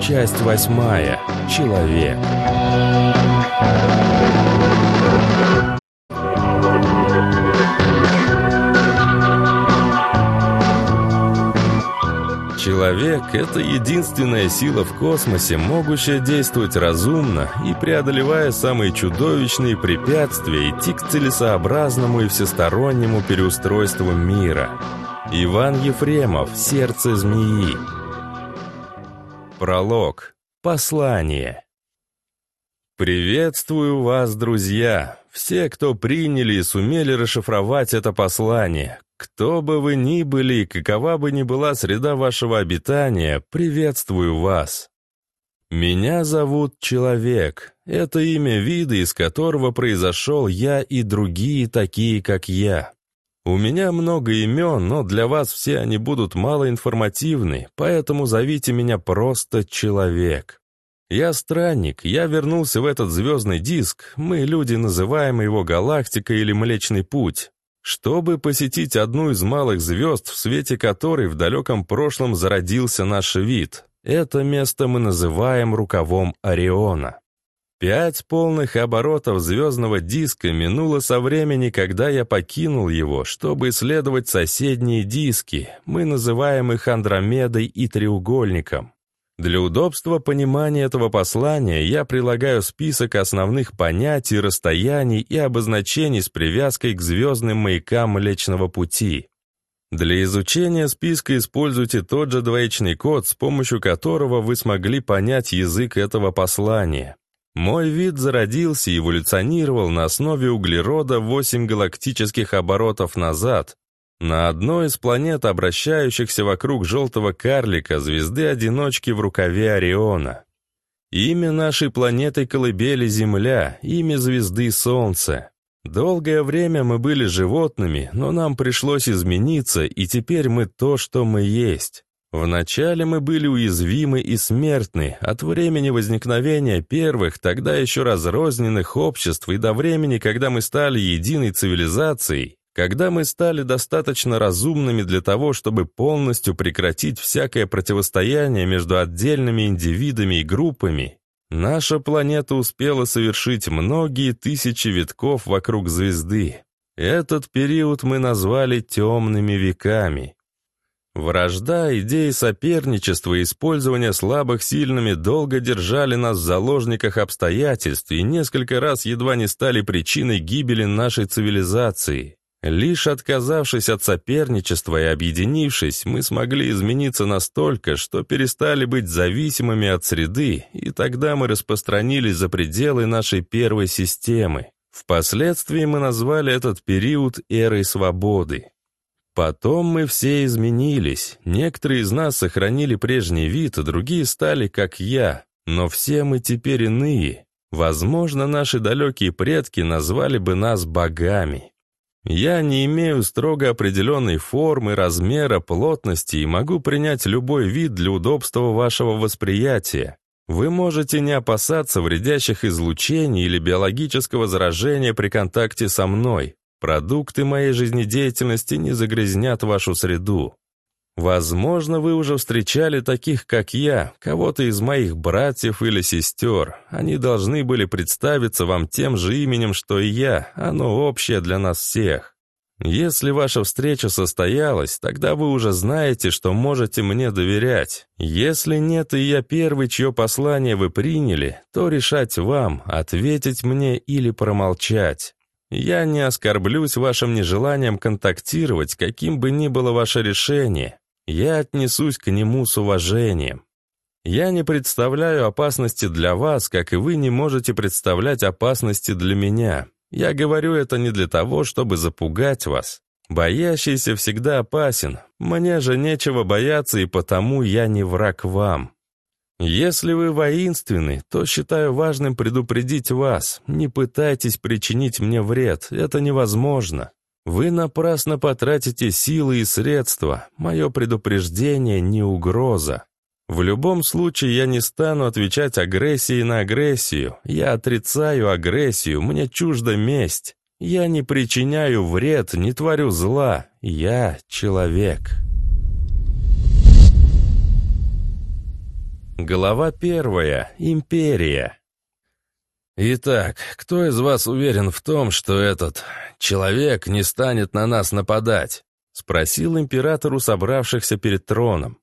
Часть восьмая. Человек. Человек — это единственная сила в космосе, могущая действовать разумно и, преодолевая самые чудовищные препятствия, идти к целесообразному и всестороннему переустройству мира. Иван Ефремов «Сердце змеи». Пролог. Послание. Приветствую вас, друзья! Все, кто приняли и сумели расшифровать это послание. Кто бы вы ни были и какова бы ни была среда вашего обитания, приветствую вас. Меня зовут Человек. Это имя вида, из которого произошел я и другие такие, как я. У меня много имен, но для вас все они будут малоинформативны, поэтому зовите меня просто Человек. Я странник, я вернулся в этот звездный диск, мы, люди, называем его галактикой или Млечный Путь, чтобы посетить одну из малых звезд, в свете которой в далеком прошлом зародился наш вид. Это место мы называем рукавом Ориона. Пять полных оборотов звездного диска минуло со времени, когда я покинул его, чтобы исследовать соседние диски, мы называем их Андромедой и треугольником. Для удобства понимания этого послания я прилагаю список основных понятий, расстояний и обозначений с привязкой к звездным маякам Млечного Пути. Для изучения списка используйте тот же двоичный код, с помощью которого вы смогли понять язык этого послания. Мой вид зародился и эволюционировал на основе углерода 8 галактических оборотов назад, на одной из планет, обращающихся вокруг желтого карлика, звезды-одиночки в рукаве Ориона. Имя нашей планеты колыбели Земля, имя звезды Солнце. Долгое время мы были животными, но нам пришлось измениться, и теперь мы то, что мы есть. Вначале мы были уязвимы и смертны от времени возникновения первых, тогда еще разрозненных обществ и до времени, когда мы стали единой цивилизацией, когда мы стали достаточно разумными для того, чтобы полностью прекратить всякое противостояние между отдельными индивидами и группами, наша планета успела совершить многие тысячи витков вокруг звезды. Этот период мы назвали темными веками. Вражда, идеи соперничества и использования слабых сильными долго держали нас в заложниках обстоятельств и несколько раз едва не стали причиной гибели нашей цивилизации. Лишь отказавшись от соперничества и объединившись, мы смогли измениться настолько, что перестали быть зависимыми от среды, и тогда мы распространились за пределы нашей первой системы. Впоследствии мы назвали этот период эрой свободы. Потом мы все изменились. Некоторые из нас сохранили прежний вид, а другие стали как я. Но все мы теперь иные. Возможно, наши далекие предки назвали бы нас богами. Я не имею строго определенной формы, размера, плотности и могу принять любой вид для удобства вашего восприятия. Вы можете не опасаться вредящих излучений или биологического заражения при контакте со мной. Продукты моей жизнедеятельности не загрязнят вашу среду. Возможно, вы уже встречали таких, как я, кого-то из моих братьев или сестер. Они должны были представиться вам тем же именем, что и я, оно общее для нас всех. Если ваша встреча состоялась, тогда вы уже знаете, что можете мне доверять. Если нет, и я первый, чье послание вы приняли, то решать вам, ответить мне или промолчать. Я не оскорблюсь вашим нежеланием контактировать, каким бы ни было ваше решение. Я отнесусь к нему с уважением. Я не представляю опасности для вас, как и вы не можете представлять опасности для меня. Я говорю это не для того, чтобы запугать вас. Боящийся всегда опасен. Мне же нечего бояться, и потому я не враг вам. Если вы воинственны, то считаю важным предупредить вас. Не пытайтесь причинить мне вред, это невозможно. Вы напрасно потратите силы и средства. Мое предупреждение не угроза. В любом случае я не стану отвечать агрессией на агрессию. Я отрицаю агрессию, мне чужда месть. Я не причиняю вред, не творю зла. Я человек. Глава первая. Империя. Итак, кто из вас уверен в том, что этот человек не станет на нас нападать? Спросил император у собравшихся перед троном.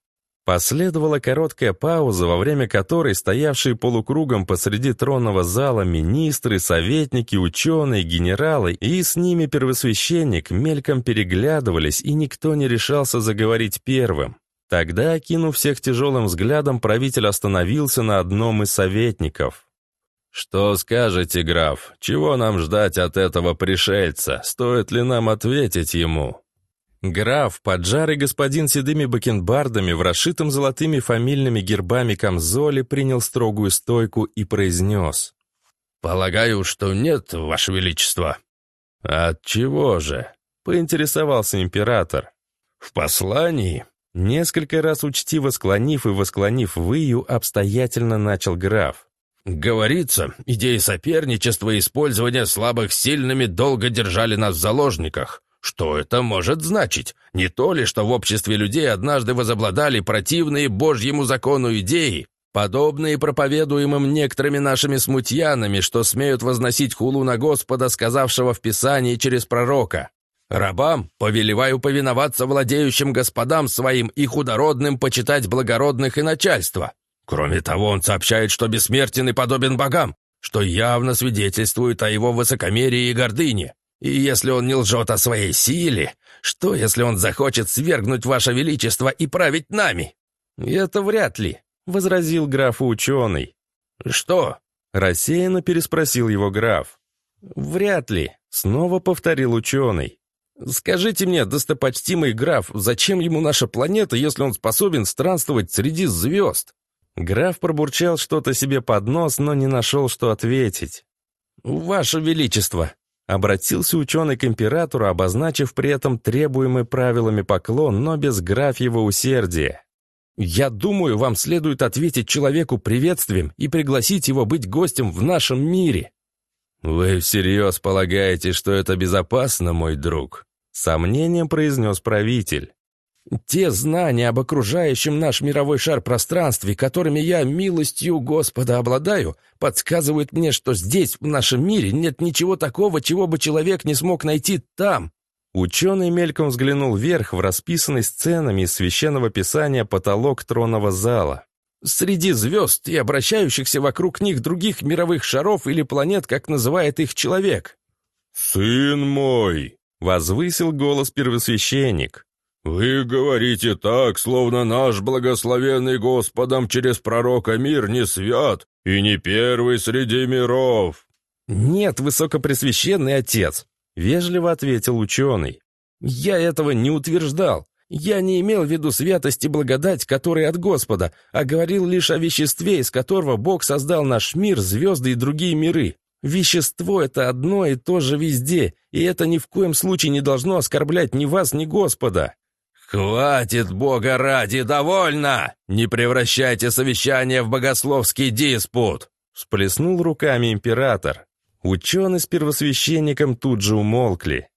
Последовала короткая пауза, во время которой стоявшие полукругом посреди тронного зала министры, советники, ученые, генералы и с ними первосвященник мельком переглядывались, и никто не решался заговорить первым. Тогда, окинув всех тяжелым взглядом, правитель остановился на одном из советников. «Что скажете, граф? Чего нам ждать от этого пришельца? Стоит ли нам ответить ему?» Граф, поджарый господин седыми бакенбардами в расшитом золотыми фамильными гербами камзоле, принял строгую стойку и произнес. «Полагаю, что нет, ваше величество». «От чего же?» — поинтересовался император. «В послании Несколько раз учтиво склонив и восклонив выю, обстоятельно начал граф. «Говорится, идеи соперничества и использования слабых сильными долго держали нас в заложниках. Что это может значить? Не то ли, что в обществе людей однажды возобладали противные Божьему закону идеи, подобные проповедуемым некоторыми нашими смутьянами, что смеют возносить хулу на Господа, сказавшего в Писании через пророка. Рабам повелеваю повиноваться владеющим господам своим и худородным почитать благородных и начальство. Кроме того, он сообщает, что бессмертен и подобен богам, что явно свидетельствует о его высокомерии и гордыне. И если он не лжет о своей силе, что, если он захочет свергнуть ваше величество и править нами?» «Это вряд ли», — возразил графу ученый. «Что?» — рассеянно переспросил его граф. «Вряд ли», — снова повторил ученый. «Скажите мне, достопочтимый граф, зачем ему наша планета, если он способен странствовать среди звезд?» Граф пробурчал что-то себе под нос, но не нашел, что ответить. «Ваше Величество!» Обратился ученый к императору, обозначив при этом требуемый правилами поклон, но без графьего усердия. «Я думаю, вам следует ответить человеку приветствием и пригласить его быть гостем в нашем мире». «Вы всерьез полагаете, что это безопасно, мой друг?» Сомнением произнес правитель. «Те знания об окружающем наш мировой шар пространстве, которыми я милостью Господа обладаю, подсказывают мне, что здесь, в нашем мире, нет ничего такого, чего бы человек не смог найти там». Ученый мельком взглянул вверх в расписанный сценами из священного писания потолок тронного зала среди звезд и обращающихся вокруг них других мировых шаров или планет, как называет их человек. «Сын мой!» — возвысил голос первосвященник. «Вы говорите так, словно наш благословенный Господом через пророка мир не свят и не первый среди миров». «Нет, высокопресвященный отец», — вежливо ответил ученый. «Я этого не утверждал. Я не имел в виду святость и благодать, которые от Господа, а говорил лишь о веществе, из которого Бог создал наш мир, звезды и другие миры. Вещество — это одно и то же везде, и это ни в коем случае не должно оскорблять ни вас, ни Господа». «Хватит, Бога ради, довольно! Не превращайте совещание в богословский диспут!» Всплеснул руками император. Ученый с первосвященником тут же умолкли.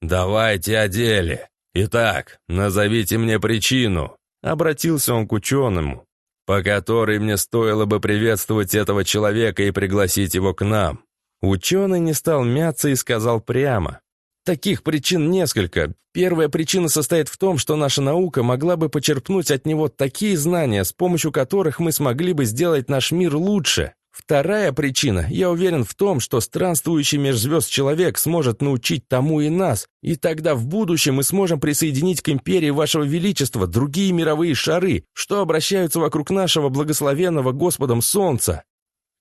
«Давайте о деле. «Итак, назовите мне причину», — обратился он к ученому, «по которой мне стоило бы приветствовать этого человека и пригласить его к нам». Ученый не стал мяться и сказал прямо. Таких причин несколько. Первая причина состоит в том, что наша наука могла бы почерпнуть от него такие знания, с помощью которых мы смогли бы сделать наш мир лучше. Вторая причина, я уверен в том, что странствующий межзвезд человек сможет научить тому и нас, и тогда в будущем мы сможем присоединить к империи вашего величества другие мировые шары, что обращаются вокруг нашего благословенного Господом Солнца».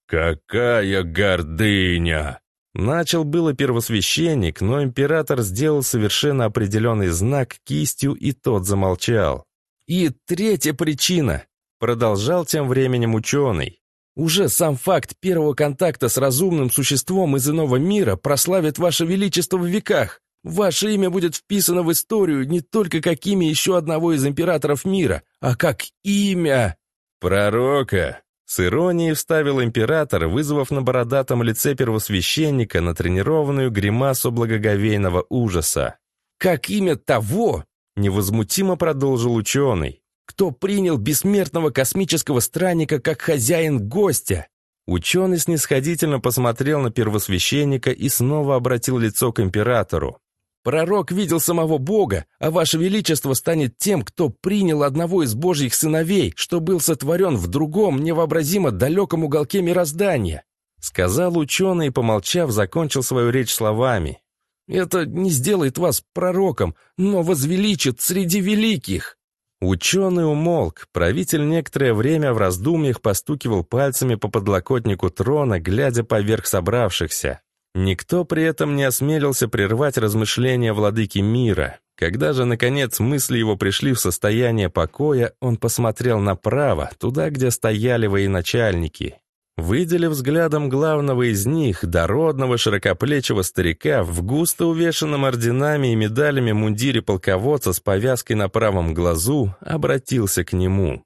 «Какая гордыня!» Начал было первосвященник, но император сделал совершенно определенный знак кистью, и тот замолчал. «И третья причина», — продолжал тем временем ученый. Уже сам факт первого контакта с разумным существом из иного мира прославит Ваше Величество в веках. Ваше имя будет вписано в историю не только как имя еще одного из императоров мира, а как имя... Пророка. С иронией вставил император, вызвав на бородатом лице первосвященника натренированную гримасу благоговейного ужаса. «Как имя того?» — невозмутимо продолжил ученый кто принял бессмертного космического странника как хозяин гостя. Ученый снисходительно посмотрел на первосвященника и снова обратил лицо к императору. «Пророк видел самого Бога, а Ваше Величество станет тем, кто принял одного из Божьих сыновей, что был сотворен в другом, невообразимо далеком уголке мироздания», сказал ученый и, помолчав, закончил свою речь словами. «Это не сделает вас пророком, но возвеличит среди великих». Ученый умолк, правитель некоторое время в раздумьях постукивал пальцами по подлокотнику трона, глядя поверх собравшихся. Никто при этом не осмелился прервать размышления владыки мира. Когда же, наконец, мысли его пришли в состояние покоя, он посмотрел направо, туда, где стояли военачальники. Выделив взглядом главного из них, дородного широкоплечего старика в густо увешанном орденами и медалями мундире полководца с повязкой на правом глазу, обратился к нему.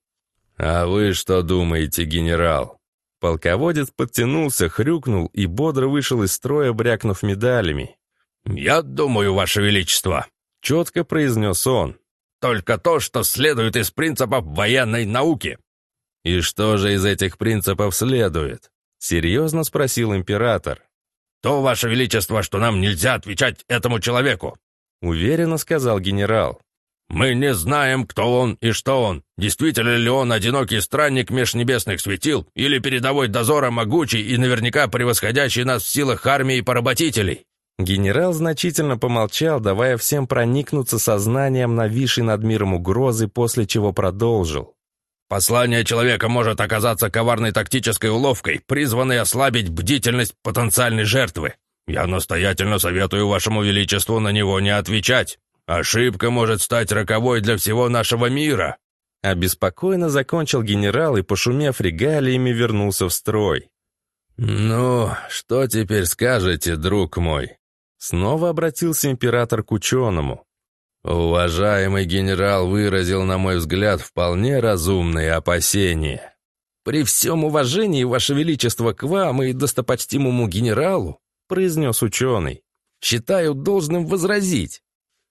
«А вы что думаете, генерал?» Полководец подтянулся, хрюкнул и бодро вышел из строя, брякнув медалями. «Я думаю, Ваше Величество», — четко произнес он. «Только то, что следует из принципов военной науки». «И что же из этих принципов следует?» — серьезно спросил император. «То, Ваше Величество, что нам нельзя отвечать этому человеку», — уверенно сказал генерал. «Мы не знаем, кто он и что он. Действительно ли он одинокий странник межнебесных светил или передовой дозора могучий и наверняка превосходящий нас в силах армии поработителей?» Генерал значительно помолчал, давая всем проникнуться сознанием нависшей над миром угрозы, после чего продолжил. Послание человека может оказаться коварной тактической уловкой, призванной ослабить бдительность потенциальной жертвы. Я настоятельно советую вашему величеству на него не отвечать. Ошибка может стать роковой для всего нашего мира». Обеспокоенно закончил генерал и, пошумев регалиями, вернулся в строй. «Ну, что теперь скажете, друг мой?» Снова обратился император к ученому. Уважаемый генерал выразил, на мой взгляд, вполне разумные опасения. «При всем уважении, Ваше Величество, к вам и достопочтимому генералу», произнес ученый, «считаю должным возразить».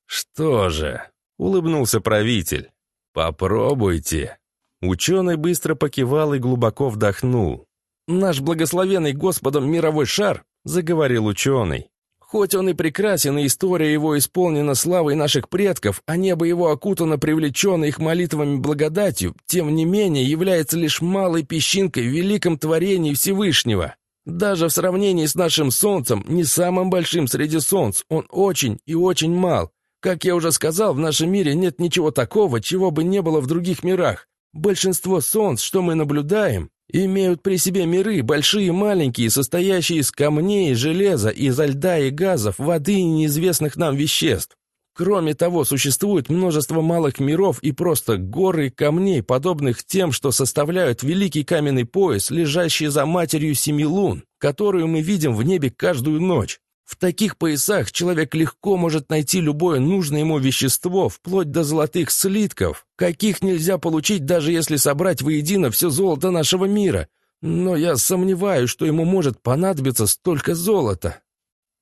«Что же?» — улыбнулся правитель. «Попробуйте». Ученый быстро покивал и глубоко вдохнул. «Наш благословенный Господом мировой шар», — заговорил ученый, Хоть он и прекрасен, и история его исполнена славой наших предков, а небо его окутано привлеченной их молитвами благодатью, тем не менее является лишь малой песчинкой в великом творении Всевышнего. Даже в сравнении с нашим Солнцем, не самым большим среди Солнц, он очень и очень мал. Как я уже сказал, в нашем мире нет ничего такого, чего бы не было в других мирах. Большинство Солнц, что мы наблюдаем, Имеют при себе миры, большие и маленькие, состоящие из камней, железа, изо льда и газов, воды и неизвестных нам веществ. Кроме того, существует множество малых миров и просто горы камней, подобных тем, что составляют великий каменный пояс, лежащий за матерью семи лун, которую мы видим в небе каждую ночь. В таких поясах человек легко может найти любое нужное ему вещество, вплоть до золотых слитков, каких нельзя получить, даже если собрать воедино все золото нашего мира. Но я сомневаюсь, что ему может понадобиться столько золота.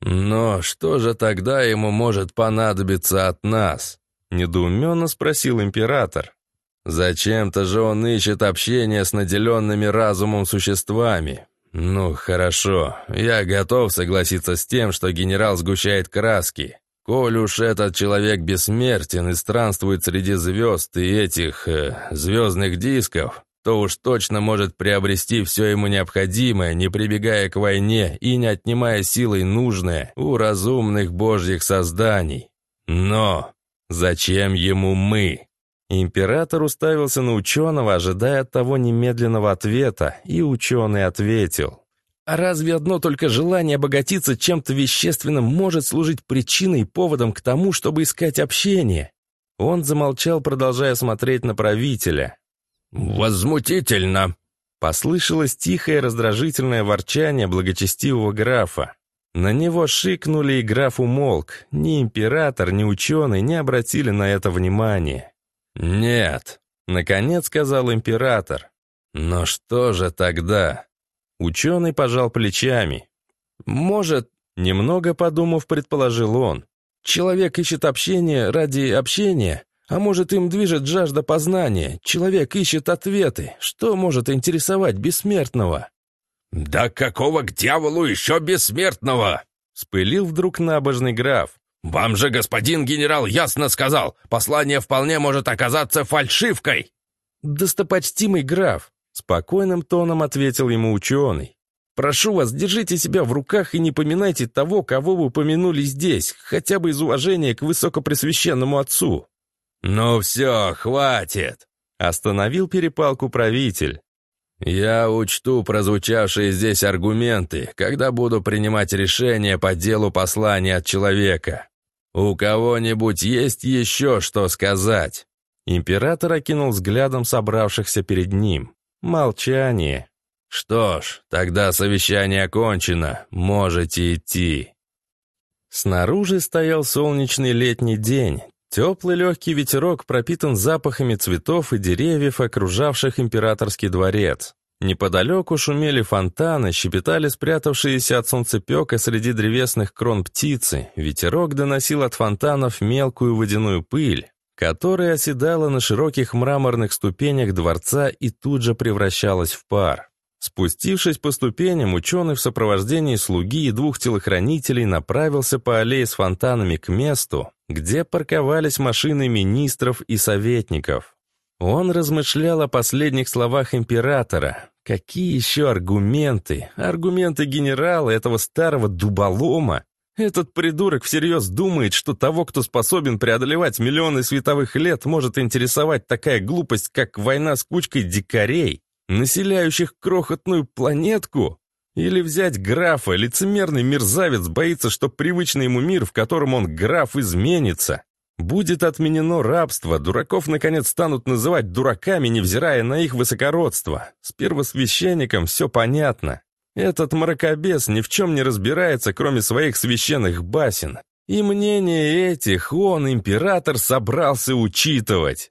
«Но что же тогда ему может понадобиться от нас?» — недоуменно спросил император. «Зачем-то же он ищет общение с наделенными разумом существами. «Ну, хорошо. Я готов согласиться с тем, что генерал сгущает краски. Коль уж этот человек бессмертен и странствует среди звезд и этих э, звездных дисков, то уж точно может приобрести все ему необходимое, не прибегая к войне и не отнимая силой нужное у разумных божьих созданий. Но зачем ему мы?» Император уставился на ученого, ожидая от того немедленного ответа, и ученый ответил. «А разве одно только желание обогатиться чем-то вещественным может служить причиной и поводом к тому, чтобы искать общение?» Он замолчал, продолжая смотреть на правителя. «Возмутительно!» Послышалось тихое раздражительное ворчание благочестивого графа. На него шикнули, и граф умолк. Ни император, ни ученый не обратили на это внимания. «Нет», — наконец сказал император. «Но что же тогда?» Ученый пожал плечами. «Может, немного подумав, предположил он. Человек ищет общения ради общения, А может, им движет жажда познания? Человек ищет ответы. Что может интересовать бессмертного? «Да какого к дьяволу еще бессмертного?» Спылил вдруг набожный граф. «Вам же господин генерал ясно сказал, послание вполне может оказаться фальшивкой!» «Достопочтимый граф!» — спокойным тоном ответил ему ученый. «Прошу вас, держите себя в руках и не поминайте того, кого вы упомянули здесь, хотя бы из уважения к высокопресвященному отцу». «Ну все, хватит!» — остановил перепалку правитель. «Я учту прозвучавшие здесь аргументы, когда буду принимать решение по делу послания от человека. У кого-нибудь есть еще что сказать?» Император окинул взглядом собравшихся перед ним. Молчание. «Что ж, тогда совещание окончено, можете идти». Снаружи стоял солнечный летний день. Теплый легкий ветерок пропитан запахами цветов и деревьев, окружавших императорский дворец. Неподалеку шумели фонтаны, щепетали спрятавшиеся от солнцепека среди древесных крон птицы. Ветерок доносил от фонтанов мелкую водяную пыль, которая оседала на широких мраморных ступенях дворца и тут же превращалась в пар. Спустившись по ступеням, ученый в сопровождении слуги и двух телохранителей направился по аллее с фонтанами к месту, где парковались машины министров и советников. Он размышлял о последних словах императора. Какие еще аргументы? Аргументы генерала, этого старого дуболома? Этот придурок всерьез думает, что того, кто способен преодолевать миллионы световых лет, может интересовать такая глупость, как война с кучкой дикарей, населяющих крохотную планетку? Или взять графа, лицемерный мерзавец боится, что привычный ему мир, в котором он граф, изменится. Будет отменено рабство, дураков наконец станут называть дураками, невзирая на их высокородство. С первосвященником все понятно. Этот мракобес ни в чем не разбирается, кроме своих священных басен. И мнение этих он, император, собрался учитывать.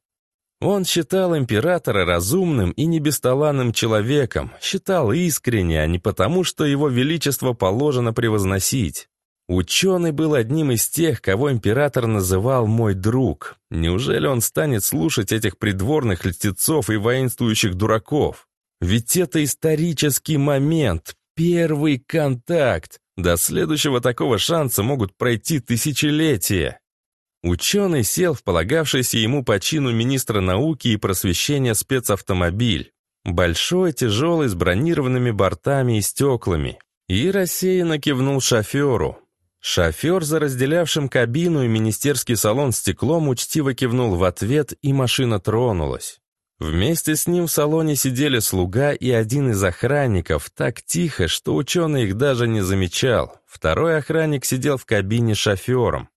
Он считал императора разумным и небесталанным человеком, считал искренне, а не потому, что его величество положено превозносить. Ученый был одним из тех, кого император называл «мой друг». Неужели он станет слушать этих придворных льстецов и воинствующих дураков? Ведь это исторический момент, первый контакт. До следующего такого шанса могут пройти тысячелетия. Ученый сел в полагавшийся ему по чину министра науки и просвещения спецавтомобиль. Большой, тяжелый, с бронированными бортами и стеклами. И рассеянно кивнул шоферу. Шофер, за разделявшим кабину и министерский салон стеклом, учтиво кивнул в ответ, и машина тронулась. Вместе с ним в салоне сидели слуга и один из охранников, так тихо, что ученый их даже не замечал. Второй охранник сидел в кабине шофером.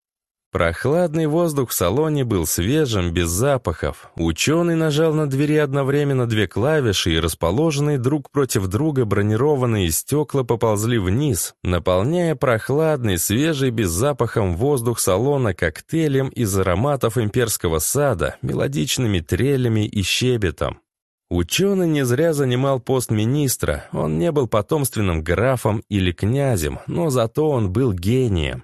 Прохладный воздух в салоне был свежим, без запахов. Ученый нажал на двери одновременно две клавиши, и расположенные друг против друга бронированные стекла поползли вниз, наполняя прохладный, свежий, без запахом воздух салона коктейлем из ароматов имперского сада, мелодичными трелями и щебетом. Ученый не зря занимал пост министра, он не был потомственным графом или князем, но зато он был гением.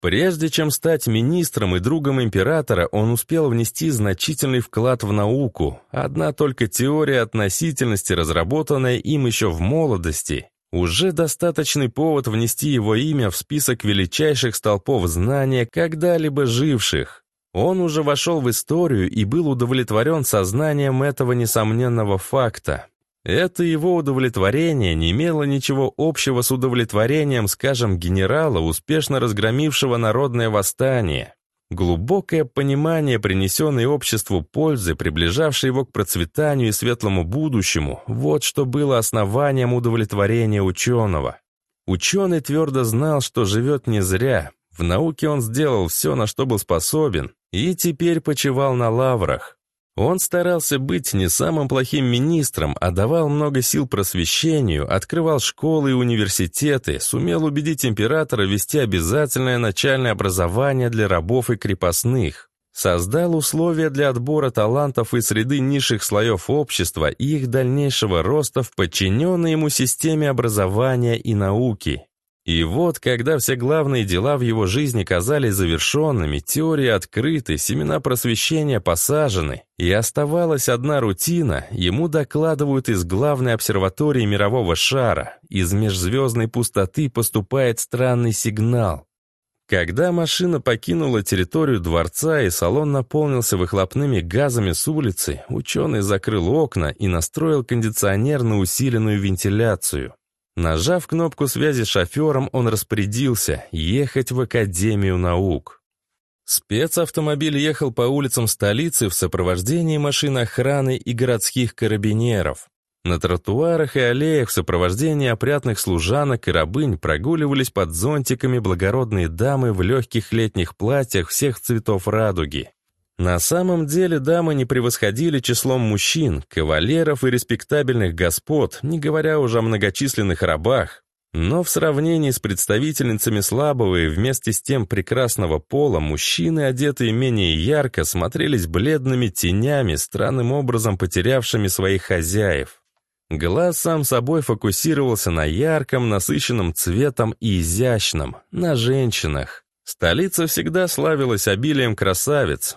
Прежде чем стать министром и другом императора, он успел внести значительный вклад в науку. Одна только теория относительности, разработанная им еще в молодости, уже достаточный повод внести его имя в список величайших столпов знания, когда-либо живших. Он уже вошел в историю и был удовлетворен сознанием этого несомненного факта. Это его удовлетворение не имело ничего общего с удовлетворением, скажем, генерала, успешно разгромившего народное восстание. Глубокое понимание принесенной обществу пользы, приближавшей его к процветанию и светлому будущему, вот что было основанием удовлетворения ученого. Ученый твердо знал, что живет не зря. В науке он сделал все, на что был способен, и теперь почивал на лаврах. Он старался быть не самым плохим министром, а давал много сил просвещению, открывал школы и университеты, сумел убедить императора вести обязательное начальное образование для рабов и крепостных, создал условия для отбора талантов из среды низших слоев общества и их дальнейшего роста в подчиненной ему системе образования и науки. И вот, когда все главные дела в его жизни казались завершенными, теории открыты, семена просвещения посажены, и оставалась одна рутина, ему докладывают из главной обсерватории мирового шара, из межзвездной пустоты поступает странный сигнал. Когда машина покинула территорию дворца и салон наполнился выхлопными газами с улицы, ученый закрыл окна и настроил кондиционер на усиленную вентиляцию. Нажав кнопку связи с шофером, он распорядился ехать в Академию наук. Спецавтомобиль ехал по улицам столицы в сопровождении машин охраны и городских карабинеров. На тротуарах и аллеях в сопровождении опрятных служанок и рабынь прогуливались под зонтиками благородные дамы в легких летних платьях всех цветов радуги. На самом деле дамы не превосходили числом мужчин, кавалеров и респектабельных господ, не говоря уже о многочисленных рабах. Но в сравнении с представительницами слабого и вместе с тем прекрасного пола, мужчины, одетые менее ярко, смотрелись бледными тенями, странным образом потерявшими своих хозяев. Глаз сам собой фокусировался на ярком, насыщенном цветом и изящном, на женщинах. Столица всегда славилась обилием красавиц,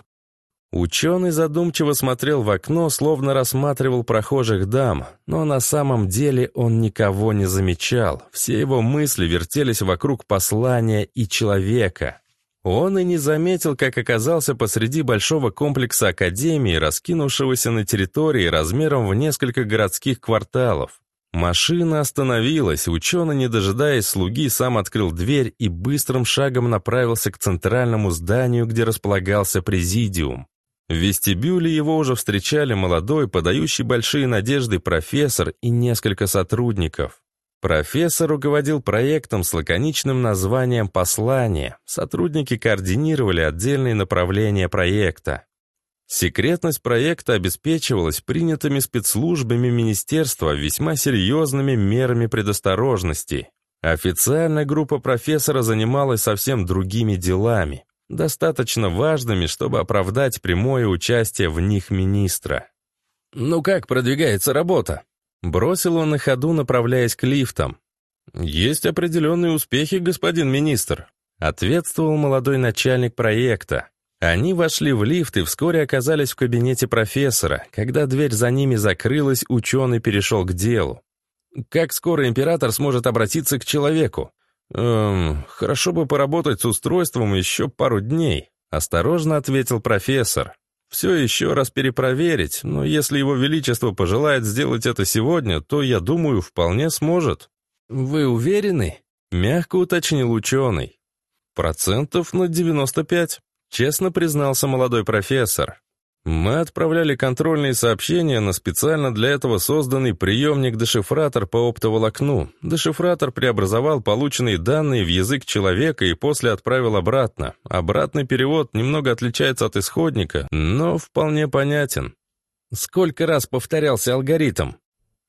Ученый задумчиво смотрел в окно, словно рассматривал прохожих дам, но на самом деле он никого не замечал. Все его мысли вертелись вокруг послания и человека. Он и не заметил, как оказался посреди большого комплекса Академии, раскинувшегося на территории размером в несколько городских кварталов. Машина остановилась, ученый, не дожидаясь слуги, сам открыл дверь и быстрым шагом направился к центральному зданию, где располагался президиум. В вестибюле его уже встречали молодой, подающий большие надежды профессор и несколько сотрудников. Профессор руководил проектом с лаконичным названием «Послание». Сотрудники координировали отдельные направления проекта. Секретность проекта обеспечивалась принятыми спецслужбами министерства весьма серьезными мерами предосторожности. Официально группа профессора занималась совсем другими делами достаточно важными, чтобы оправдать прямое участие в них министра. «Ну как продвигается работа?» Бросил он на ходу, направляясь к лифтам. «Есть определенные успехи, господин министр», ответствовал молодой начальник проекта. Они вошли в лифт и вскоре оказались в кабинете профессора. Когда дверь за ними закрылась, ученый перешел к делу. «Как скоро император сможет обратиться к человеку?» «Эм, хорошо бы поработать с устройством еще пару дней», — осторожно ответил профессор. «Все еще раз перепроверить, но если его величество пожелает сделать это сегодня, то, я думаю, вполне сможет». «Вы уверены?» — мягко уточнил ученый. «Процентов на 95», — честно признался молодой профессор. Мы отправляли контрольные сообщения на специально для этого созданный приемник-дешифратор по оптоволокну. Дешифратор преобразовал полученные данные в язык человека и после отправил обратно. Обратный перевод немного отличается от исходника, но вполне понятен. Сколько раз повторялся алгоритм?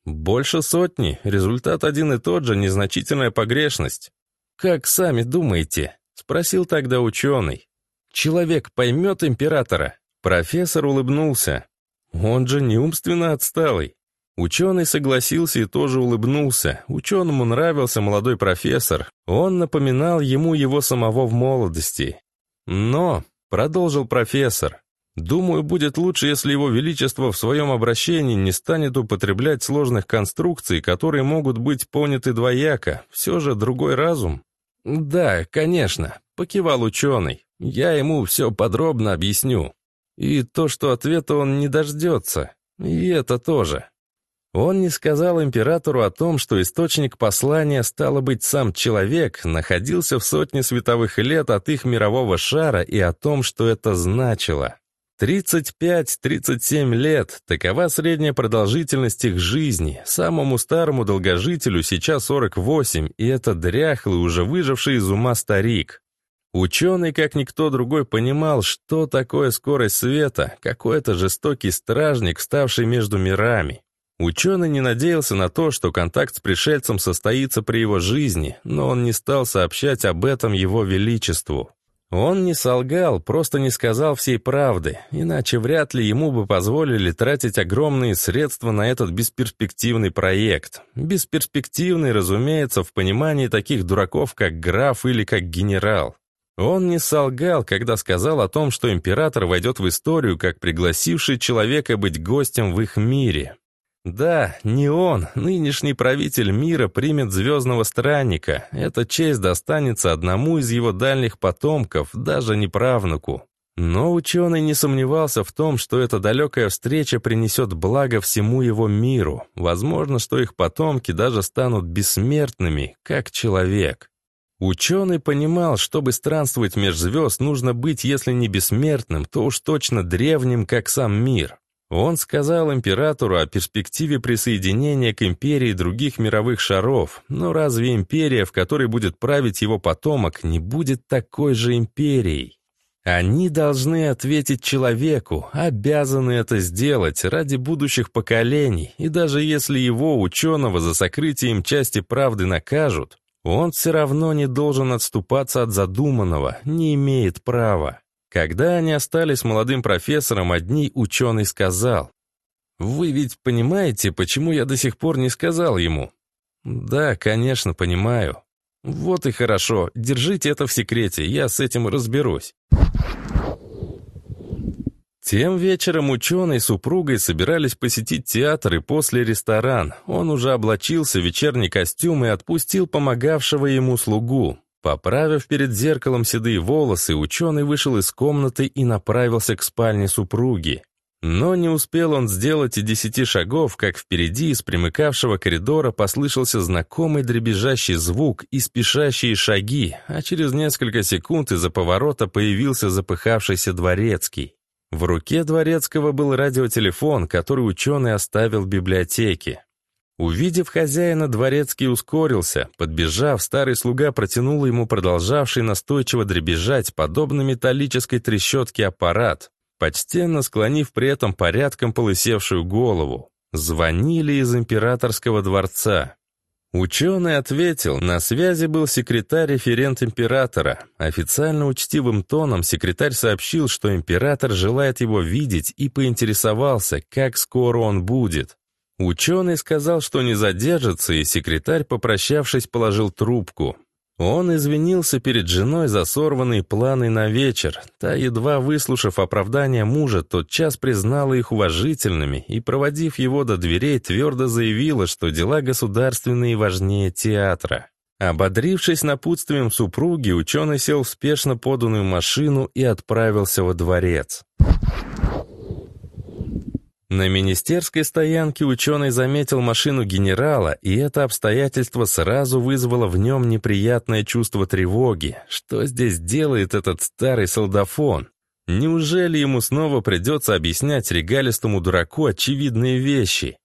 Больше сотни, результат один и тот же, незначительная погрешность. «Как сами думаете?» — спросил тогда ученый. «Человек поймет императора?» Профессор улыбнулся. Он же не умственно отсталый. Ученый согласился и тоже улыбнулся. Ученому нравился молодой профессор. Он напоминал ему его самого в молодости. Но, продолжил профессор, думаю, будет лучше, если его величество в своем обращении не станет употреблять сложных конструкций, которые могут быть поняты двояко. Все же другой разум. Да, конечно, покивал ученый. Я ему все подробно объясню. И то, что ответа он не дождется. И это тоже. Он не сказал императору о том, что источник послания, стало быть, сам человек, находился в сотне световых лет от их мирового шара и о том, что это значило. 35-37 лет – такова средняя продолжительность их жизни. Самому старому долгожителю сейчас 48, и это дряхлый, уже выживший из ума старик. Ученый, как никто другой, понимал, что такое скорость света, какой это жестокий стражник, ставший между мирами. Ученый не надеялся на то, что контакт с пришельцем состоится при его жизни, но он не стал сообщать об этом его величеству. Он не солгал, просто не сказал всей правды, иначе вряд ли ему бы позволили тратить огромные средства на этот бесперспективный проект. Бесперспективный, разумеется, в понимании таких дураков, как граф или как генерал. Он не солгал, когда сказал о том, что император войдет в историю как пригласивший человека быть гостем в их мире. Да, не он, нынешний правитель мира примет звездного странника. Эта честь достанется одному из его дальних потомков, даже не правнуку. Но ученый не сомневался в том, что эта далекая встреча принесет благо всему его миру. Возможно, что их потомки даже станут бессмертными, как человек. Ученый понимал, чтобы странствовать меж звезд, нужно быть, если не бессмертным, то уж точно древним, как сам мир. Он сказал императору о перспективе присоединения к империи других мировых шаров, но разве империя, в которой будет править его потомок, не будет такой же империей? Они должны ответить человеку, обязаны это сделать ради будущих поколений, и даже если его, ученого, за сокрытием части правды накажут, он все равно не должен отступаться от задуманного, не имеет права. Когда они остались молодым профессором, одни ученый сказал, «Вы ведь понимаете, почему я до сих пор не сказал ему?» «Да, конечно, понимаю». «Вот и хорошо, держите это в секрете, я с этим разберусь». Тем вечером ученый с супругой собирались посетить театр и после ресторан. Он уже облачился в вечерний костюм и отпустил помогавшего ему слугу. Поправив перед зеркалом седые волосы, ученый вышел из комнаты и направился к спальне супруги. Но не успел он сделать и десяти шагов, как впереди из примыкавшего коридора послышался знакомый дребезжащий звук и спешащие шаги, а через несколько секунд из-за поворота появился запыхавшийся дворецкий. В руке дворецкого был радиотелефон, который ученый оставил в библиотеке. Увидев хозяина, дворецкий ускорился. Подбежав, старый слуга протянул ему продолжавший настойчиво дребезжать, подобно металлической трещотке аппарат, почтенно склонив при этом порядком полысевшую голову. Звонили из императорского дворца. Ученый ответил, на связи был секретарь-референт императора. Официально учтивым тоном секретарь сообщил, что император желает его видеть и поинтересовался, как скоро он будет. Ученый сказал, что не задержится, и секретарь, попрощавшись, положил трубку. Он извинился перед женой за сорванные планы на вечер. Та, едва выслушав оправдания мужа, тотчас признала их уважительными и, проводив его до дверей, твердо заявила, что дела государственные важнее театра. Ободрившись напутствием супруги, ученый сел в спешно поданную машину и отправился во дворец. На министерской стоянке ученый заметил машину генерала, и это обстоятельство сразу вызвало в нем неприятное чувство тревоги. Что здесь делает этот старый солдафон? Неужели ему снова придется объяснять регалистому дураку очевидные вещи?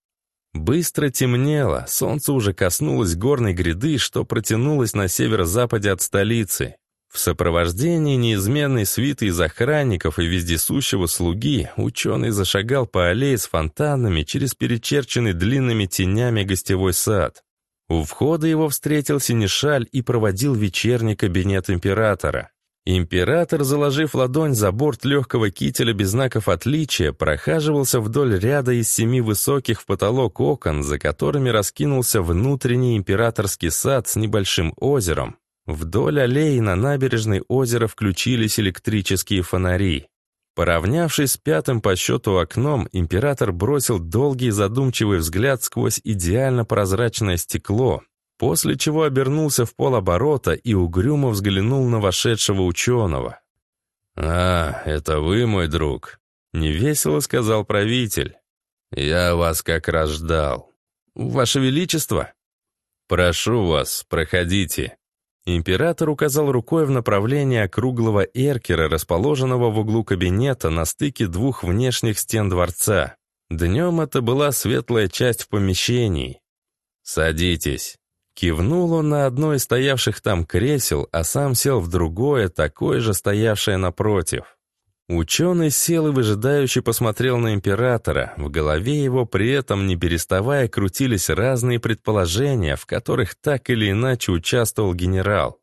Быстро темнело, солнце уже коснулось горной гряды, что протянулось на северо-западе от столицы. В сопровождении неизменной свиты из охранников и вездесущего слуги ученый зашагал по аллее с фонтанами через перечерченный длинными тенями гостевой сад. У входа его встретил Синишаль и проводил вечерний кабинет императора. Император, заложив ладонь за борт легкого кителя без знаков отличия, прохаживался вдоль ряда из семи высоких в потолок окон, за которыми раскинулся внутренний императорский сад с небольшим озером, Вдоль аллеи на набережной озера включились электрические фонари. Поравнявшись с пятым по счету окном, император бросил долгий задумчивый взгляд сквозь идеально прозрачное стекло, после чего обернулся в полоборота и угрюмо взглянул на вошедшего ученого. «А, это вы, мой друг», — невесело сказал правитель. «Я вас как раз ждал». «Ваше Величество?» «Прошу вас, проходите». Император указал рукой в направлении округлого эркера, расположенного в углу кабинета на стыке двух внешних стен дворца. Днем это была светлая часть в помещении. «Садитесь». Кивнул он на одно из стоявших там кресел, а сам сел в другое, такое же стоявшее напротив. Ученый сел и выжидающе посмотрел на императора. В голове его при этом, не переставая, крутились разные предположения, в которых так или иначе участвовал генерал.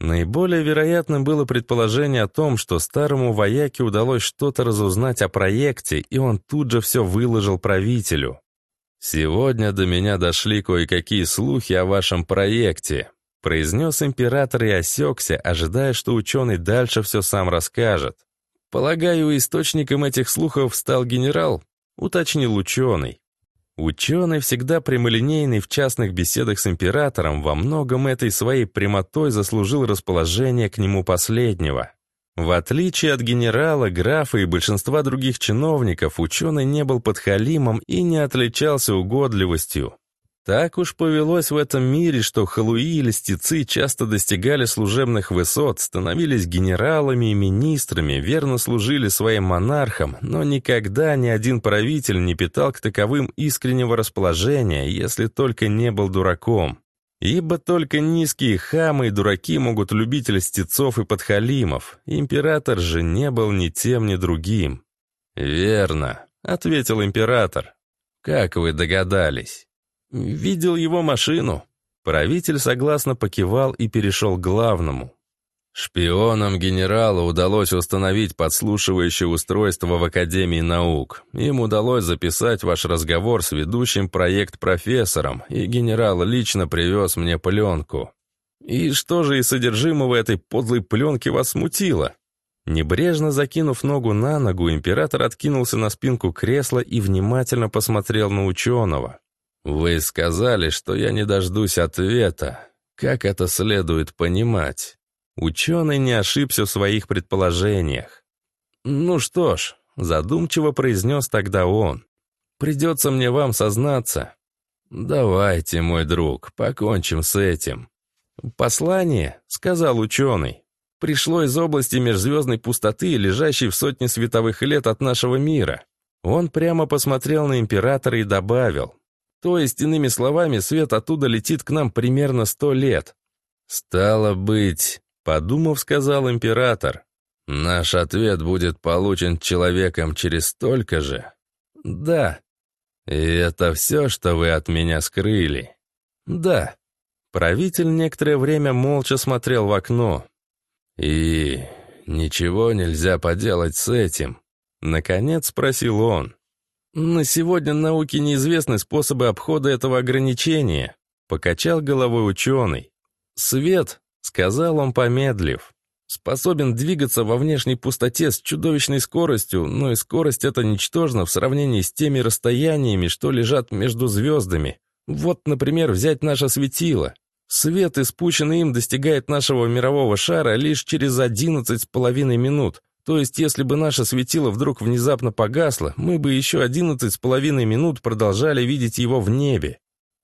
Наиболее вероятным было предположение о том, что старому вояке удалось что-то разузнать о проекте, и он тут же все выложил правителю. «Сегодня до меня дошли кое-какие слухи о вашем проекте», произнес император и осекся, ожидая, что ученый дальше все сам расскажет. «Полагаю, источником этих слухов стал генерал», уточнил ученый. Ученый, всегда прямолинейный в частных беседах с императором, во многом этой своей прямотой заслужил расположение к нему последнего. В отличие от генерала, графа и большинства других чиновников, ученый не был подхалимом и не отличался угодливостью. Так уж повелось в этом мире, что халуи и льстецы часто достигали служебных высот, становились генералами и министрами, верно служили своим монархам, но никогда ни один правитель не питал к таковым искреннего расположения, если только не был дураком. Ибо только низкие хамы и дураки могут любить льстецов и подхалимов. Император же не был ни тем, ни другим. «Верно», — ответил император. «Как вы догадались?» «Видел его машину». Правитель согласно покивал и перешел к главному. Шпионам генерала удалось установить подслушивающее устройство в Академии наук. Им удалось записать ваш разговор с ведущим проект-профессором, и генерал лично привез мне пленку. И что же из содержимого этой подлой пленки вас смутило? Небрежно закинув ногу на ногу, император откинулся на спинку кресла и внимательно посмотрел на ученого. «Вы сказали, что я не дождусь ответа. Как это следует понимать?» Ученый не ошибся в своих предположениях. «Ну что ж», — задумчиво произнес тогда он, «придется мне вам сознаться». «Давайте, мой друг, покончим с этим». «Послание», — сказал ученый, «пришло из области межзвездной пустоты, лежащей в сотне световых лет от нашего мира». Он прямо посмотрел на императора и добавил, то есть, иными словами, свет оттуда летит к нам примерно сто лет. «Стало быть», — подумав, сказал император, «наш ответ будет получен человеком через столько же?» «Да». «И это все, что вы от меня скрыли?» «Да». Правитель некоторое время молча смотрел в окно. «И ничего нельзя поделать с этим?» Наконец спросил он. «На сегодня науке неизвестны способы обхода этого ограничения», — покачал головой ученый. «Свет», — сказал он, помедлив, — «способен двигаться во внешней пустоте с чудовищной скоростью, но и скорость эта ничтожна в сравнении с теми расстояниями, что лежат между звездами. Вот, например, взять наше светило. Свет, испущенный им, достигает нашего мирового шара лишь через одиннадцать с половиной минут, то есть, если бы наше светило вдруг внезапно погасло, мы бы еще одиннадцать с половиной минут продолжали видеть его в небе.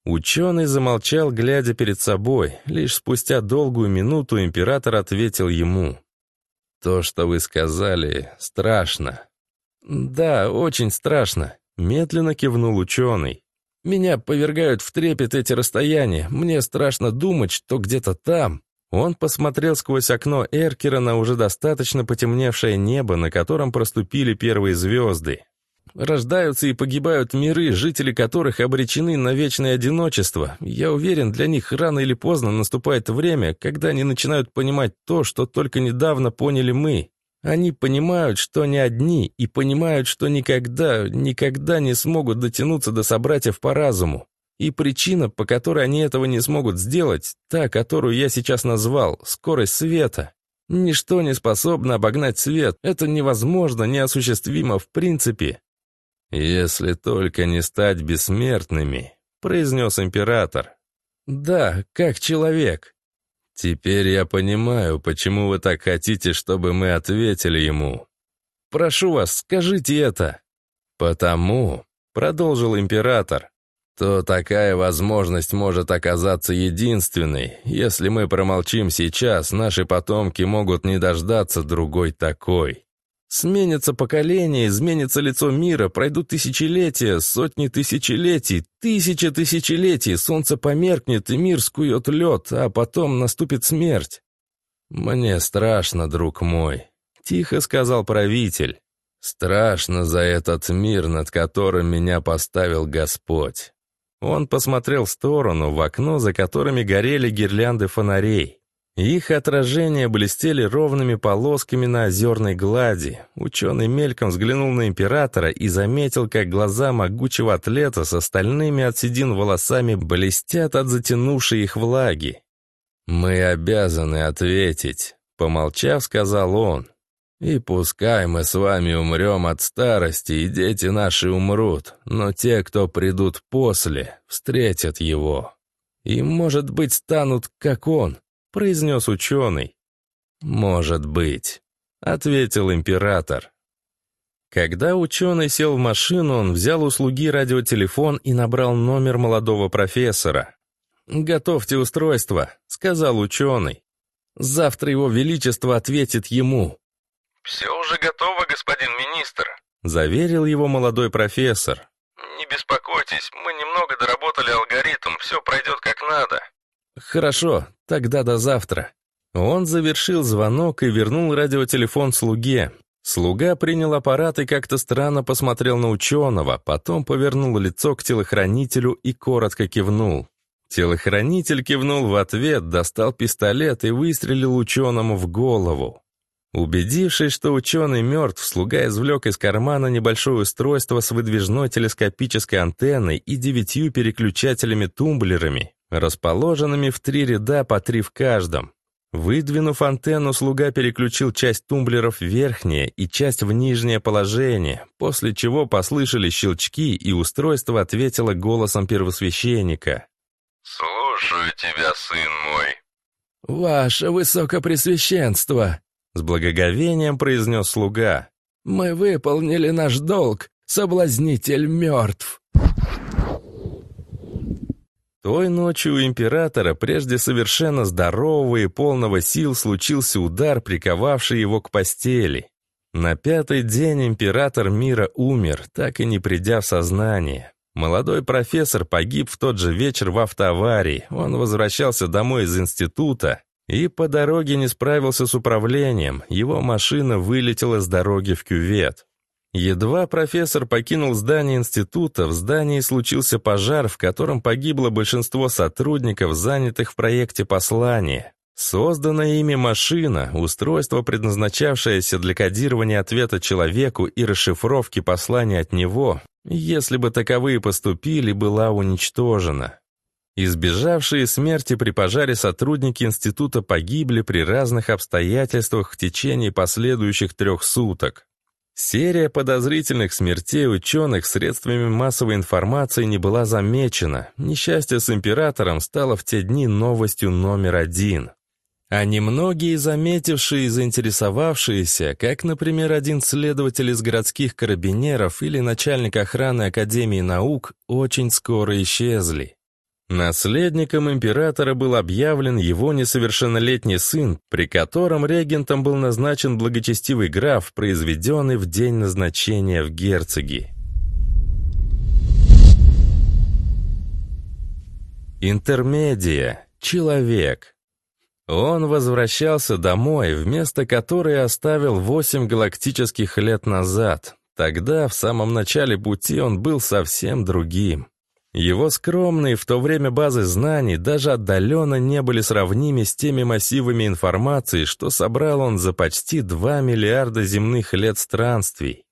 Ученый замолчал, глядя перед собой. Лишь спустя долгую минуту император ответил ему. «То, что вы сказали, страшно». «Да, очень страшно», — медленно кивнул ученый. «Меня повергают в трепет эти расстояния. Мне страшно думать, что где-то там, он посмотрел сквозь окно Эркера на уже достаточно потемневшее небо, на котором проступили первые звезды. Рождаются и погибают миры, жители которых обречены на вечное одиночество. Я уверен, для них рано или поздно наступает время, когда они начинают понимать то, что только недавно поняли мы. Они понимают, что они одни, и понимают, что никогда, никогда не смогут дотянуться до собратьев по разуму. И причина, по которой они этого не смогут сделать, та, которую я сейчас назвал, скорость света. Ничто не способно обогнать свет, это невозможно, неосуществимо в принципе. «Если только не стать бессмертными», — произнес император. «Да, как человек». «Теперь я понимаю, почему вы так хотите, чтобы мы ответили ему». «Прошу вас, скажите это». «Потому», — продолжил император, то такая возможность может оказаться единственной. Если мы промолчим сейчас, наши потомки могут не дождаться другой такой. Сменятся поколения, изменится лицо мира, пройдут тысячелетия, сотни тысячелетий, тысячи тысячелетий, солнце померкнет и мир скует лед, а потом наступит смерть. «Мне страшно, друг мой», — тихо сказал правитель. «Страшно за этот мир, над которым меня поставил Господь. Он посмотрел в сторону, в окно, за которыми горели гирлянды фонарей. Их отражения блестели ровными полосками на озерной глади. Ученый мельком взглянул на императора и заметил, как глаза могучего атлета с остальными от седин волосами блестят от затянувшей их влаги. «Мы обязаны ответить», — помолчав, сказал он. «И пускай мы с вами умрем от старости, и дети наши умрут, но те, кто придут после, встретят его. И, может быть, станут, как он, — произнес ученый. «Может быть», — ответил император. Когда ученый сел в машину, он взял у слуги радиотелефон и набрал номер молодого профессора. «Готовьте устройство», — сказал ученый. «Завтра его величество ответит ему». «Все уже готово, господин министр», — заверил его молодой профессор. «Не беспокойтесь, мы немного доработали алгоритм, все пройдет как надо». «Хорошо, тогда до завтра». Он завершил звонок и вернул радиотелефон слуге. Слуга принял аппарат и как-то странно посмотрел на ученого, потом повернул лицо к телохранителю и коротко кивнул. Телохранитель кивнул в ответ, достал пистолет и выстрелил ученому в голову. Убедившись, что ученый мертв, слуга извлек из кармана небольшое устройство с выдвижной телескопической антенной и девятью переключателями-тумблерами, расположенными в три ряда по три в каждом. Выдвинув антенну, слуга переключил часть тумблеров в верхнее и часть в нижнее положение, после чего послышались щелчки, и устройство ответило голосом первосвященника. «Слушаю тебя, сын мой». «Ваше Высокопресвященство!» — с благоговением произнес слуга. «Мы выполнили наш долг, соблазнитель мертв!» Той ночью у императора, прежде совершенно здорового и полного сил, случился удар, приковавший его к постели. На пятый день император мира умер, так и не придя в сознание. Молодой профессор погиб в тот же вечер в автоаварии. Он возвращался домой из института и по дороге не справился с управлением. Его машина вылетела с дороги в кювет. Едва профессор покинул здание института, в здании случился пожар, в котором погибло большинство сотрудников, занятых в проекте послания. Созданная ими машина, устройство, предназначавшееся для кодирования ответа человеку и расшифровки послания от него, если бы таковые поступили, была уничтожена. Избежавшие смерти при пожаре сотрудники института погибли при разных обстоятельствах в течение последующих трех суток. Серия подозрительных смертей ученых средствами массовой информации не была замечена. Несчастье с императором стало в те дни новостью номер один. А немногие заметившие и заинтересовавшиеся, как, например, один следователь из городских карабинеров или начальник охраны Академии наук, очень скоро исчезли. Наследником императора был объявлен его несовершеннолетний сын, при котором регентом был назначен благочестивый граф, произведенный в день назначения в герцоги. Интермедия. Человек. Он возвращался домой, вместо которой оставил восемь галактических лет назад. Тогда, в самом начале пути, он был совсем другим. Его скромные в то время базы знаний даже отдаленно не были сравнимы с теми массивами информации, что собрал он за почти 2 миллиарда земных лет странствий.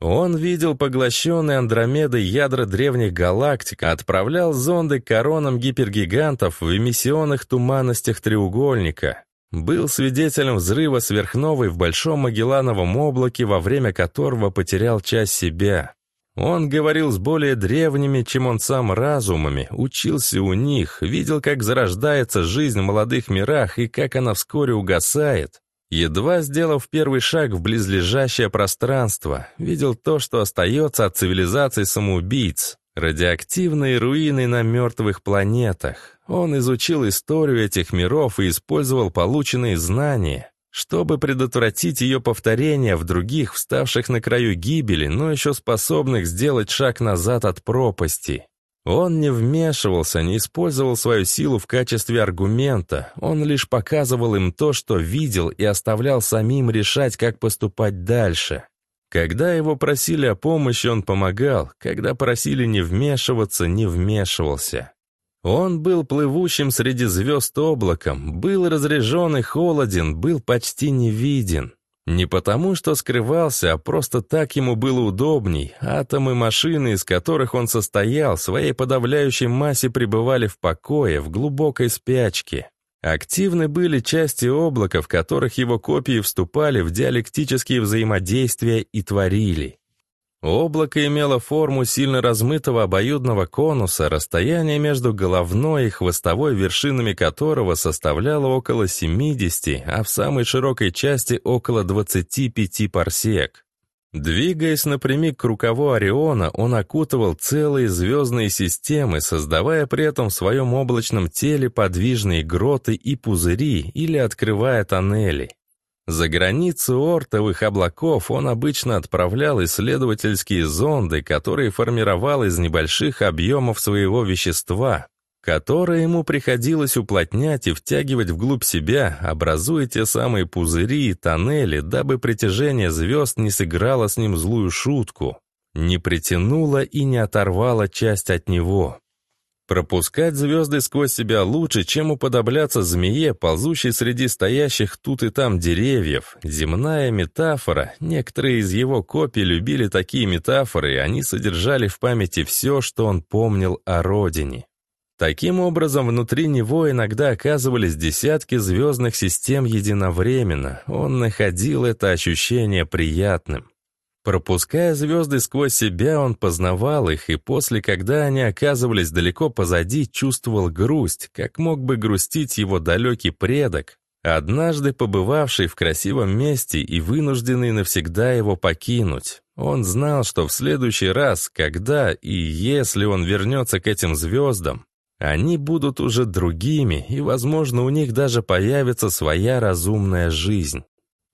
Он видел поглощенные Андромедой ядра древних галактик, отправлял зонды к коронам гипергигантов в эмиссионных туманностях треугольника, был свидетелем взрыва сверхновой в Большом Магеллановом облаке, во время которого потерял часть себя. Он говорил с более древними, чем он сам разумами, учился у них, видел, как зарождается жизнь в молодых мирах и как она вскоре угасает. Едва сделав первый шаг в близлежащее пространство, видел то, что остается от цивилизации самоубийц, радиоактивные руины на мертвых планетах. Он изучил историю этих миров и использовал полученные знания, чтобы предотвратить ее повторение в других, вставших на краю гибели, но еще способных сделать шаг назад от пропасти. Он не вмешивался, не использовал свою силу в качестве аргумента, он лишь показывал им то, что видел, и оставлял самим решать, как поступать дальше. Когда его просили о помощи, он помогал, когда просили не вмешиваться, не вмешивался. Он был плывущим среди звезд облаком, был разряжен и холоден, был почти невиден. Не потому, что скрывался, а просто так ему было удобней. Атомы машины, из которых он состоял, своей подавляющей массе пребывали в покое, в глубокой спячке. Активны были части облака, в которых его копии вступали в диалектические взаимодействия и творили. Облако имело форму сильно размытого обоюдного конуса, расстояние между головной и хвостовой вершинами которого составляло около 70, а в самой широкой части около 25 парсек. Двигаясь напрямик к рукаву Ориона, он окутывал целые звездные системы, создавая при этом в своем облачном теле подвижные гроты и пузыри или открывая тоннели. За границу ортовых облаков он обычно отправлял исследовательские зонды, которые формировал из небольших объемов своего вещества, которое ему приходилось уплотнять и втягивать вглубь себя, образуя те самые пузыри и тоннели, дабы притяжение звезд не сыграло с ним злую шутку, не притянуло и не оторвало часть от него. Пропускать звезды сквозь себя лучше, чем уподобляться змее, ползущей среди стоящих тут и там деревьев. Земная метафора. Некоторые из его копий любили такие метафоры, и они содержали в памяти все, что он помнил о родине. Таким образом, внутри него иногда оказывались десятки звездных систем единовременно. Он находил это ощущение приятным. Пропуская звезды сквозь себя, он познавал их, и после, когда они оказывались далеко позади, чувствовал грусть, как мог бы грустить его далекий предок, однажды побывавший в красивом месте и вынужденный навсегда его покинуть. Он знал, что в следующий раз, когда и если он вернется к этим звездам, они будут уже другими, и, возможно, у них даже появится своя разумная жизнь.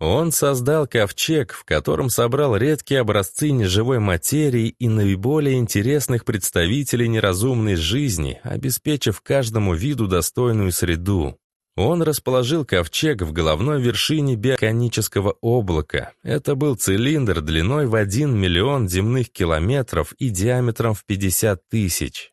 Он создал ковчег, в котором собрал редкие образцы неживой материи и наиболее интересных представителей неразумной жизни, обеспечив каждому виду достойную среду. Он расположил ковчег в головной вершине биоконического облака. Это был цилиндр длиной в 1 миллион земных километров и диаметром в 50 тысяч.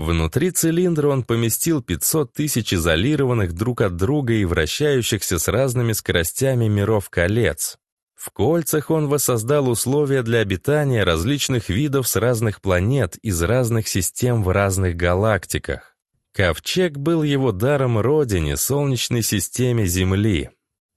Внутри цилиндра он поместил 500 тысяч изолированных друг от друга и вращающихся с разными скоростями миров колец. В кольцах он воссоздал условия для обитания различных видов с разных планет из разных систем в разных галактиках. Ковчег был его даром родине, Солнечной системе Земли.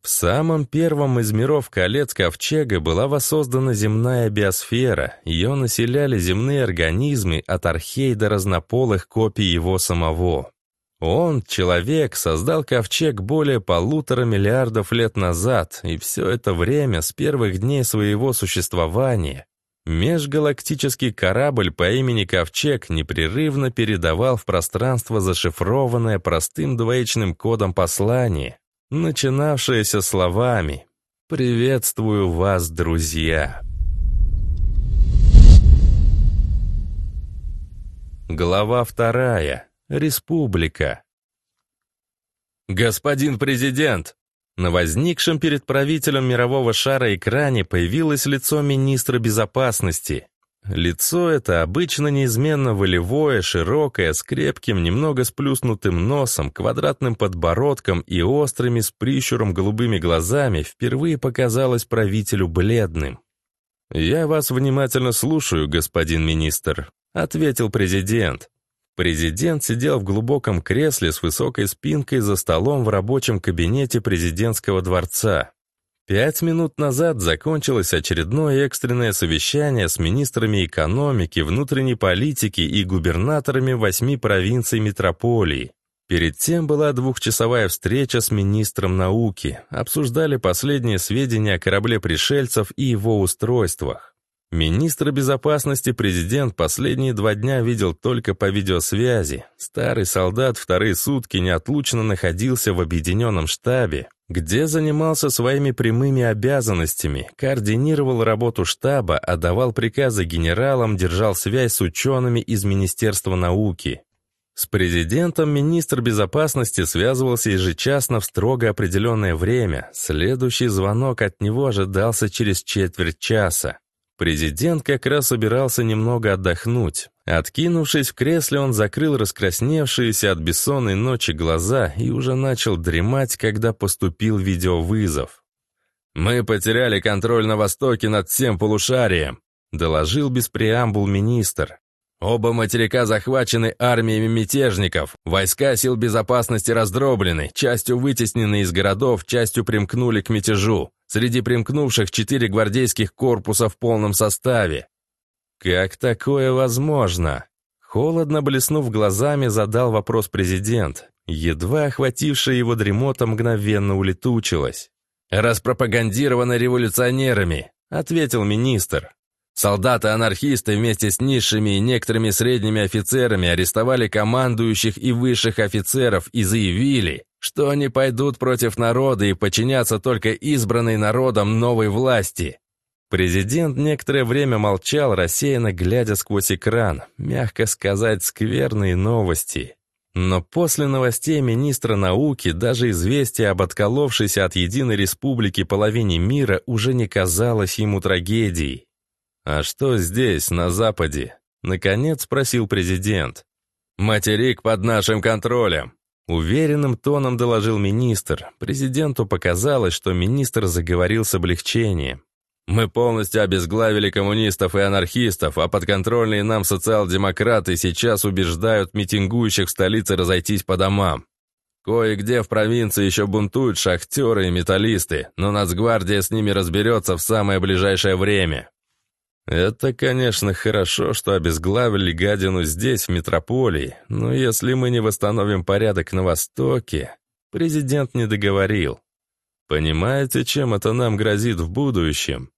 В самом первом из миров колец Ковчега была воссоздана земная биосфера, ее населяли земные организмы от архей до разнополых копий его самого. Он, человек, создал Ковчег более полутора миллиардов лет назад, и все это время, с первых дней своего существования, межгалактический корабль по имени Ковчег непрерывно передавал в пространство зашифрованное простым двоичным кодом послание, начинавшееся словами «Приветствую вас, друзья». Глава вторая. Республика. «Господин президент!» На возникшем перед правителем мирового шара экране появилось лицо министра безопасности. Лицо это обычно неизменно волевое, широкое, с крепким, немного сплюснутым носом, квадратным подбородком и острыми с прищуром голубыми глазами впервые показалось правителю бледным. «Я вас внимательно слушаю, господин министр», — ответил президент. Президент сидел в глубоком кресле с высокой спинкой за столом в рабочем кабинете президентского дворца. Пять минут назад закончилось очередное экстренное совещание с министрами экономики, внутренней политики и губернаторами восьми провинций метрополии. Перед тем была двухчасовая встреча с министром науки. Обсуждали последние сведения о корабле пришельцев и его устройствах. Министр безопасности президент последние два дня видел только по видеосвязи. Старый солдат вторые сутки неотлучно находился в объединенном штабе, где занимался своими прямыми обязанностями, координировал работу штаба, отдавал приказы генералам, держал связь с учеными из Министерства науки. С президентом министр безопасности связывался ежечасно в строго определенное время. Следующий звонок от него ожидался через четверть часа. Президент как раз собирался немного отдохнуть. Откинувшись в кресле, он закрыл раскрасневшиеся от бессонной ночи глаза и уже начал дремать, когда поступил видеовызов. «Мы потеряли контроль на Востоке над всем полушарием», доложил без преамбул министр. Оба материка захвачены армиями мятежников. Войска сил безопасности раздроблены, частью вытеснены из городов, частью примкнули к мятежу. Среди примкнувших четыре гвардейских корпуса в полном составе. Как такое возможно? Холодно блеснув глазами, задал вопрос президент. Едва охватившая его дремота мгновенно улетучилась. «Распропагандировано революционерами», — ответил министр. Солдаты-анархисты вместе с низшими и некоторыми средними офицерами арестовали командующих и высших офицеров и заявили, что они пойдут против народа и подчинятся только избранной народом новой власти. Президент некоторое время молчал, рассеянно глядя сквозь экран, мягко сказать, скверные новости. Но после новостей министра науки даже известие об отколовшейся от Единой Республики половине мира уже не казалось ему трагедией. «А что здесь, на Западе?» — наконец спросил президент. «Материк под нашим контролем», — уверенным тоном доложил министр. Президенту показалось, что министр заговорил с облегчением. «Мы полностью обезглавили коммунистов и анархистов, а подконтрольные нам социал-демократы сейчас убеждают митингующих в столице разойтись по домам. Кое-где в провинции еще бунтуют шахтеры и металлисты, но Нацгвардия с ними разберется в самое ближайшее время. Это, конечно, хорошо, что обезглавили гадину здесь, в метрополии, но если мы не восстановим порядок на Востоке, президент не договорил. Понимаете, чем это нам грозит в будущем?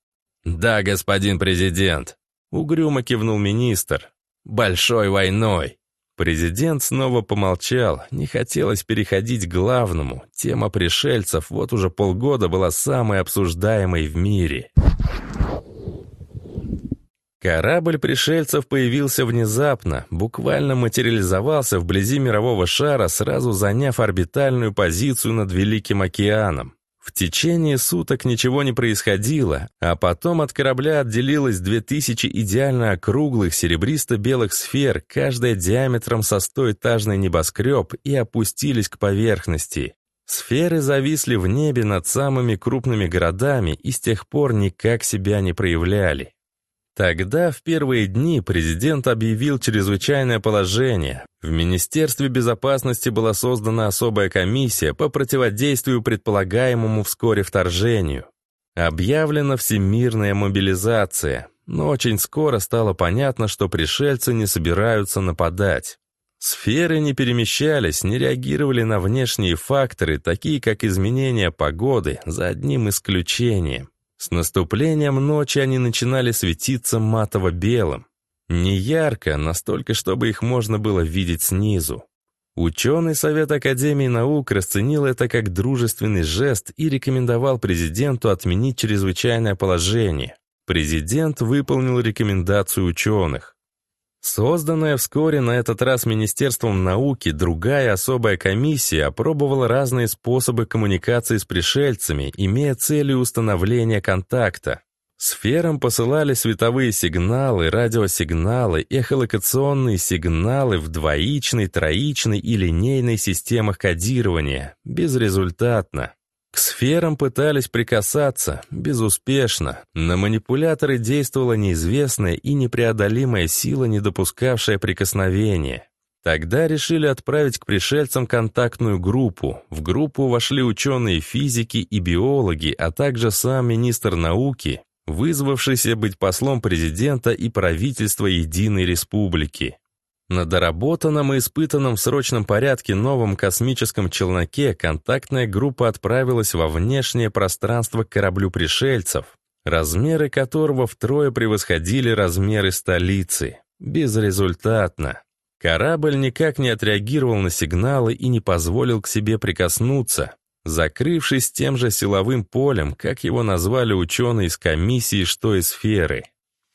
Да, господин президент, угрюмо кивнул министр. Большой войной. Президент снова помолчал, не хотелось переходить к главному. Тема пришельцев вот уже полгода была самой обсуждаемой в мире. Корабль пришельцев появился внезапно, буквально материализовался вблизи мирового шара, сразу заняв орбитальную позицию над Великим океаном. В течение суток ничего не происходило, а потом от корабля отделилось 2000 идеально округлых серебристо-белых сфер, каждая диаметром со стоэтажный небоскреб, и опустились к поверхности. Сферы зависли в небе над самыми крупными городами и с тех пор никак себя не проявляли. Тогда, в первые дни, президент объявил чрезвычайное положение. В Министерстве безопасности была создана особая комиссия по противодействию предполагаемому вскоре вторжению. Объявлена всемирная мобилизация, но очень скоро стало понятно, что пришельцы не собираются нападать. Сферы не перемещались, не реагировали на внешние факторы, такие как изменение погоды, за одним исключением. С наступлением ночи они начинали светиться матово-белым. Не ярко, настолько, чтобы их можно было видеть снизу. Ученый Совет Академии наук расценил это как дружественный жест и рекомендовал президенту отменить чрезвычайное положение. Президент выполнил рекомендацию ученых. Созданная вскоре на этот раз Министерством науки другая особая комиссия опробовала разные способы коммуникации с пришельцами, имея целью установления контакта. Сферам посылали световые сигналы, радиосигналы, эхолокационные сигналы в двоичной, троичной и линейной системах кодирования. Безрезультатно. К сферам пытались прикасаться, безуспешно. На манипуляторы действовала неизвестная и непреодолимая сила, не допускавшая прикосновения. Тогда решили отправить к пришельцам контактную группу. В группу вошли ученые физики и биологи, а также сам министр науки, вызвавшийся быть послом президента и правительства Единой Республики. На доработанном и испытанном в срочном порядке новом космическом челноке контактная группа отправилась во внешнее пространство к кораблю пришельцев, размеры которого втрое превосходили размеры столицы. Безрезультатно. Корабль никак не отреагировал на сигналы и не позволил к себе прикоснуться, закрывшись тем же силовым полем, как его назвали ученые из комиссии что и сферы.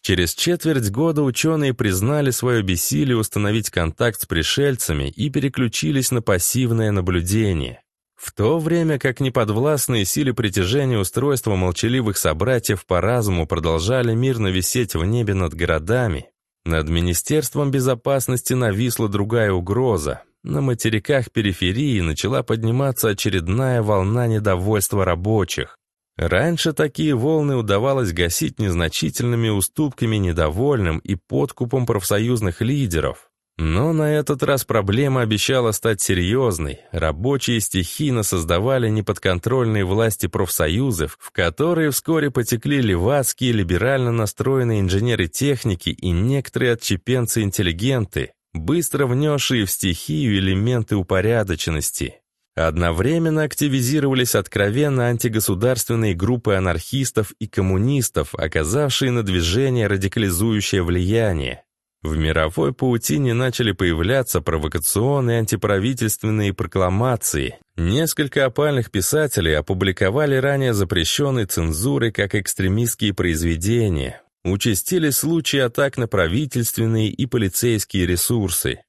Через четверть года ученые признали свое бессилие установить контакт с пришельцами и переключились на пассивное наблюдение. В то время как неподвластные силе притяжения устройства молчаливых собратьев по разуму продолжали мирно висеть в небе над городами, над Министерством безопасности нависла другая угроза. На материках периферии начала подниматься очередная волна недовольства рабочих. Раньше такие волны удавалось гасить незначительными уступками недовольным и подкупом профсоюзных лидеров. Но на этот раз проблема обещала стать серьезной. Рабочие стихийно создавали неподконтрольные власти профсоюзов, в которые вскоре потекли левацкие либерально настроенные инженеры техники и некоторые отчепенцы-интеллигенты, быстро внесшие в стихию элементы упорядоченности. Одновременно активизировались откровенно антигосударственные группы анархистов и коммунистов, оказавшие на движение радикализующее влияние. В мировой паутине начали появляться провокационные антиправительственные прокламации. Несколько опальных писателей опубликовали ранее запрещенные цензурой как экстремистские произведения. Участились случаи атак на правительственные и полицейские ресурсы.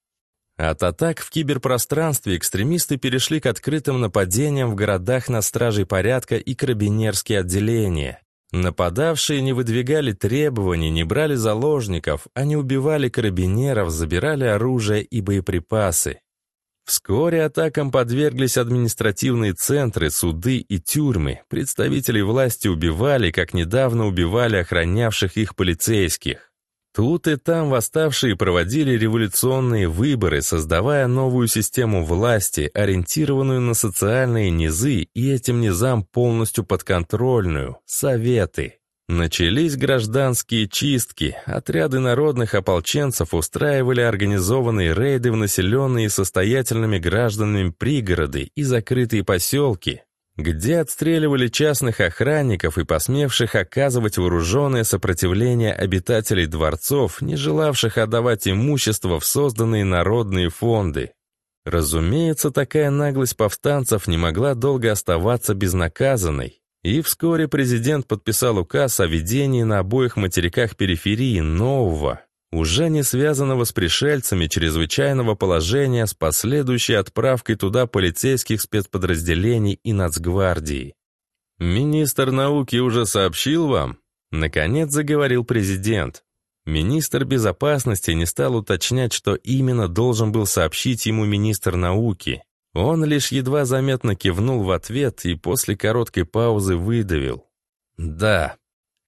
От атак в киберпространстве экстремисты перешли к открытым нападениям в городах на стражей порядка и карабинерские отделения. Нападавшие не выдвигали требований, не брали заложников, они убивали карабинеров, забирали оружие и боеприпасы. Вскоре атакам подверглись административные центры, суды и тюрьмы. Представителей власти убивали, как недавно убивали охранявших их полицейских. Тут и там восставшие проводили революционные выборы, создавая новую систему власти, ориентированную на социальные низы и этим низам полностью подконтрольную – советы. Начались гражданские чистки, отряды народных ополченцев устраивали организованные рейды в населенные состоятельными гражданами пригороды и закрытые поселки, где отстреливали частных охранников и посмевших оказывать вооруженное сопротивление обитателей дворцов, не желавших отдавать имущество в созданные народные фонды. Разумеется, такая наглость повстанцев не могла долго оставаться безнаказанной, и вскоре президент подписал указ о введении на обоих материках периферии нового, уже не связанного с пришельцами чрезвычайного положения с последующей отправкой туда полицейских спецподразделений и нацгвардии. «Министр науки уже сообщил вам?» Наконец заговорил президент. Министр безопасности не стал уточнять, что именно должен был сообщить ему министр науки. Он лишь едва заметно кивнул в ответ и после короткой паузы выдавил. «Да,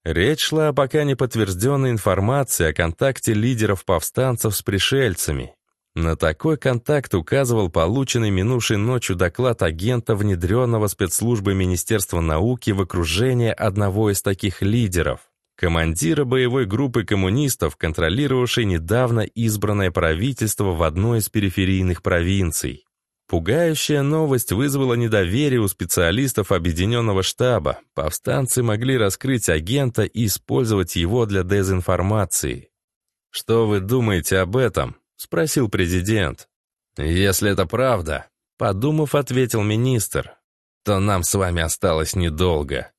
Речь шла о пока не подтвержденной информации о контакте лидеров повстанцев с пришельцами. На такой контакт указывал полученный минувшей ночью доклад агента, внедренного спецслужбы Министерства науки в окружение одного из таких лидеров, командира боевой группы коммунистов, контролировавшей недавно избранное правительство в одной из периферийных провинций. Пугающая новость вызвала недоверие у специалистов объединенного штаба. Повстанцы могли раскрыть агента и использовать его для дезинформации. «Что вы думаете об этом?» — спросил президент. «Если это правда», — подумав, ответил министр, «то нам с вами осталось недолго».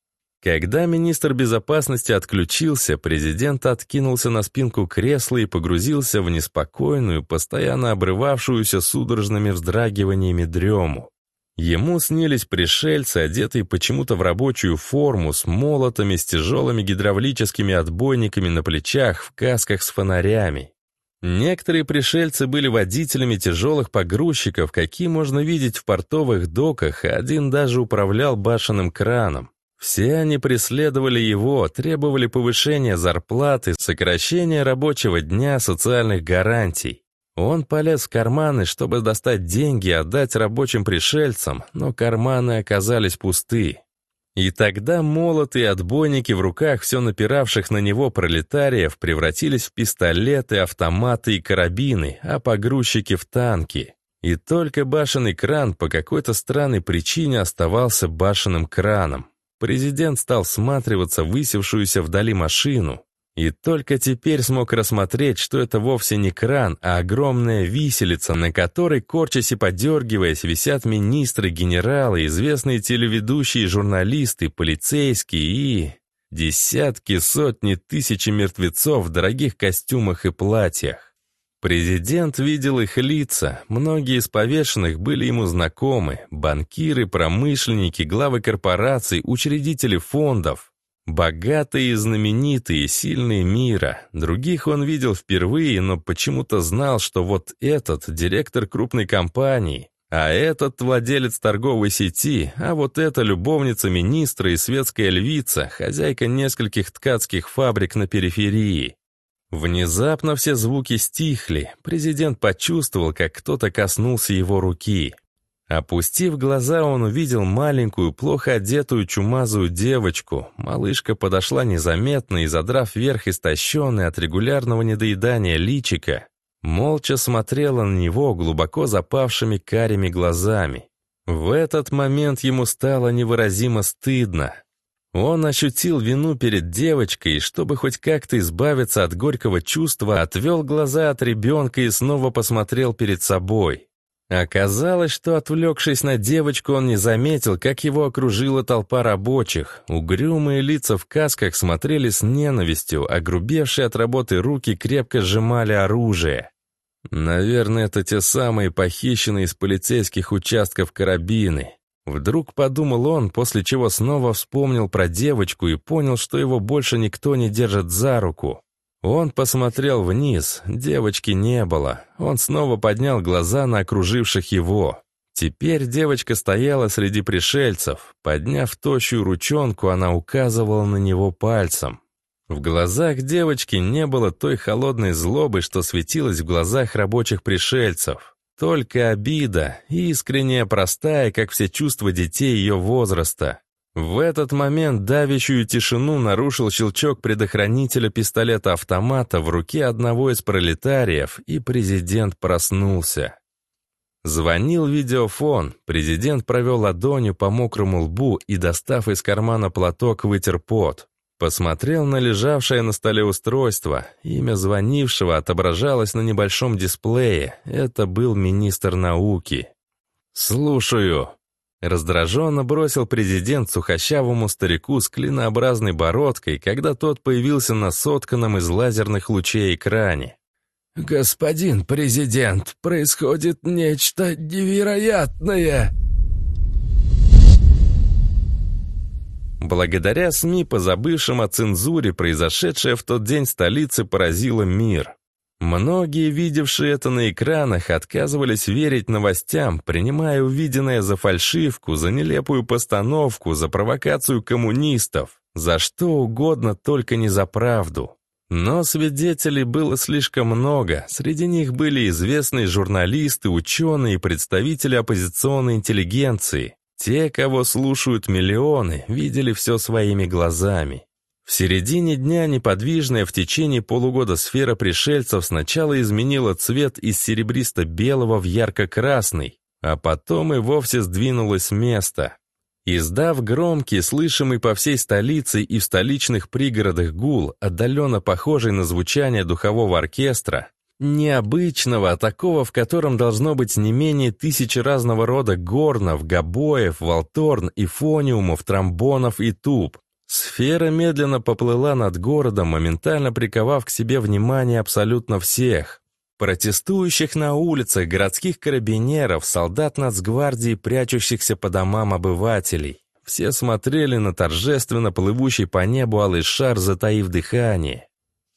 Когда министр безопасности отключился, президент откинулся на спинку кресла и погрузился в неспокойную, постоянно обрывавшуюся судорожными вздрагиваниями дрему. Ему снились пришельцы, одетые почему-то в рабочую форму, с молотами, с тяжелыми гидравлическими отбойниками на плечах, в касках с фонарями. Некоторые пришельцы были водителями тяжелых погрузчиков, какие можно видеть в портовых доках, один даже управлял башенным краном. Все они преследовали его, требовали повышения зарплаты, сокращения рабочего дня, социальных гарантий. Он полез в карманы, чтобы достать деньги и отдать рабочим пришельцам, но карманы оказались пусты. И тогда молоты и отбойники в руках все напиравших на него пролетариев превратились в пистолеты, автоматы и карабины, а погрузчики в танки. И только башенный кран по какой-то странной причине оставался башенным краном. Президент стал всматриваться в высевшуюся вдали машину, и только теперь смог рассмотреть, что это вовсе не кран, а огромная виселица, на которой, корчась и подергиваясь, висят министры, генералы, известные телеведущие, журналисты, полицейские и... Десятки, сотни, тысячи мертвецов в дорогих костюмах и платьях. Президент видел их лица, многие из повешенных были ему знакомы, банкиры, промышленники, главы корпораций, учредители фондов. Богатые и знаменитые, сильные мира. Других он видел впервые, но почему-то знал, что вот этот директор крупной компании, а этот владелец торговой сети, а вот эта любовница министра и светская львица, хозяйка нескольких ткацких фабрик на периферии. Внезапно все звуки стихли. Президент почувствовал, как кто-то коснулся его руки. Опустив глаза, он увидел маленькую, плохо одетую чумазую девочку. Малышка подошла незаметно и, задрав вверх истощенный от регулярного недоедания личика, молча смотрела на него глубоко запавшими карими глазами. В этот момент ему стало невыразимо стыдно. Он ощутил вину перед девочкой чтобы хоть как-то избавиться от горького чувства, отвел глаза от ребенка и снова посмотрел перед собой. Оказалось, что, отвлекшись на девочку, он не заметил, как его окружила толпа рабочих. Угрюмые лица в касках смотрели с ненавистью, а грубевшие от работы руки крепко сжимали оружие. Наверное, это те самые похищенные из полицейских участков карабины. Вдруг подумал он, после чего снова вспомнил про девочку и понял, что его больше никто не держит за руку. Он посмотрел вниз, девочки не было. Он снова поднял глаза на окруживших его. Теперь девочка стояла среди пришельцев. Подняв тощую ручонку, она указывала на него пальцем. В глазах девочки не было той холодной злобы, что светилась в глазах рабочих пришельцев. Только обида, искренняя, простая, как все чувства детей ее возраста. В этот момент давящую тишину нарушил щелчок предохранителя пистолета-автомата в руке одного из пролетариев, и президент проснулся. Звонил видеофон, президент провел ладонью по мокрому лбу и, достав из кармана платок, вытер пот. Посмотрел на лежавшее на столе устройство. Имя звонившего отображалось на небольшом дисплее. Это был министр науки. «Слушаю», Раздраженно бросил президент сухощавому старику с клинообразной бородкой, когда тот появился на сотканном из лазерных лучей экране. «Господин президент, происходит нечто невероятное!» Благодаря СМИ, позабывшим о цензуре, произошедшее в тот день в столице поразило мир. Многие, видевшие это на экранах, отказывались верить новостям, принимая увиденное за фальшивку, за нелепую постановку, за провокацию коммунистов, за что угодно, только не за правду. Но свидетелей было слишком много, среди них были известные журналисты, ученые и представители оппозиционной интеллигенции. Те, кого слушают миллионы, видели все своими глазами. В середине дня неподвижная в течение полугода сфера пришельцев сначала изменила цвет из серебристо-белого в ярко-красный, а потом и вовсе сдвинулась с места. Издав громкий, слышимый по всей столице и в столичных пригородах гул, отдаленно похожий на звучание духового оркестра, необычного, а такого, в котором должно быть не менее тысячи разного рода горнов, гобоев, волторн, ифониумов, тромбонов и туб, Сфера медленно поплыла над городом, моментально приковав к себе внимание абсолютно всех. Протестующих на улицах, городских карабинеров, солдат нацгвардии, прячущихся по домам обывателей. Все смотрели на торжественно плывущий по небу алый шар, затаив дыхание.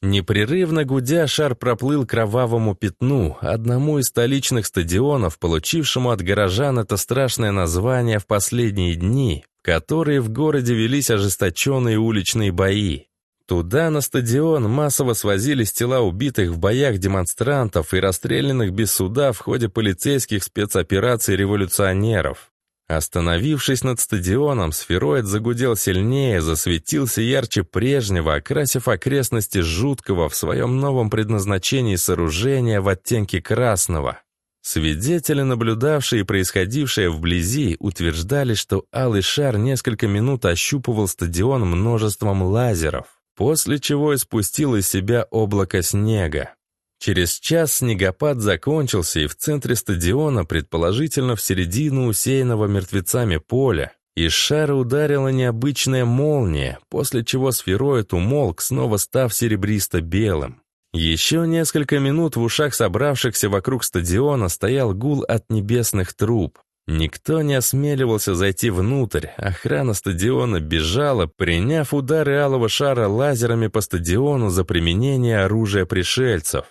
Непрерывно гудя, шар проплыл кровавому пятну, одному из столичных стадионов, получившему от горожан это страшное название в последние дни, которые в городе велись ожесточенные уличные бои. Туда, на стадион, массово свозились тела убитых в боях демонстрантов и расстрелянных без суда в ходе полицейских спецопераций революционеров. Остановившись над стадионом, сфероид загудел сильнее, засветился ярче прежнего, окрасив окрестности жуткого в своем новом предназначении сооружения в оттенке красного. Свидетели, наблюдавшие происходившее вблизи, утверждали, что алый шар несколько минут ощупывал стадион множеством лазеров, после чего испустил из себя облако снега. Через час снегопад закончился, и в центре стадиона, предположительно в середину усеянного мертвецами поля, из шара ударила необычная молния, после чего сфероид умолк, снова став серебристо-белым. Еще несколько минут в ушах собравшихся вокруг стадиона стоял гул от небесных труб. Никто не осмеливался зайти внутрь, охрана стадиона бежала, приняв удары алого шара лазерами по стадиону за применение оружия пришельцев.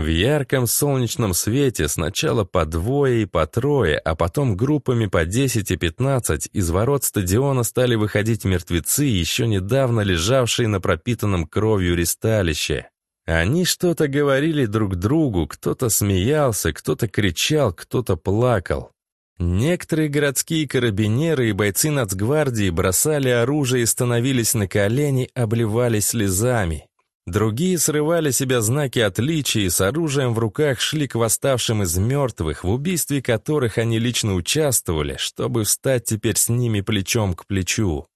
В ярком солнечном свете сначала по двое и по трое, а потом группами по 10 и 15 из ворот стадиона стали выходить мертвецы, еще недавно лежавшие на пропитанном кровью ристалище. Они что-то говорили друг другу, кто-то смеялся, кто-то кричал, кто-то плакал. Некоторые городские карабинеры и бойцы нацгвардии бросали оружие и становились на колени, обливались слезами. Другие срывали себя знаки отличия и с оружием в руках шли к восставшим из мертвых, в убийстве которых они лично участвовали, чтобы встать теперь с ними плечом к плечу.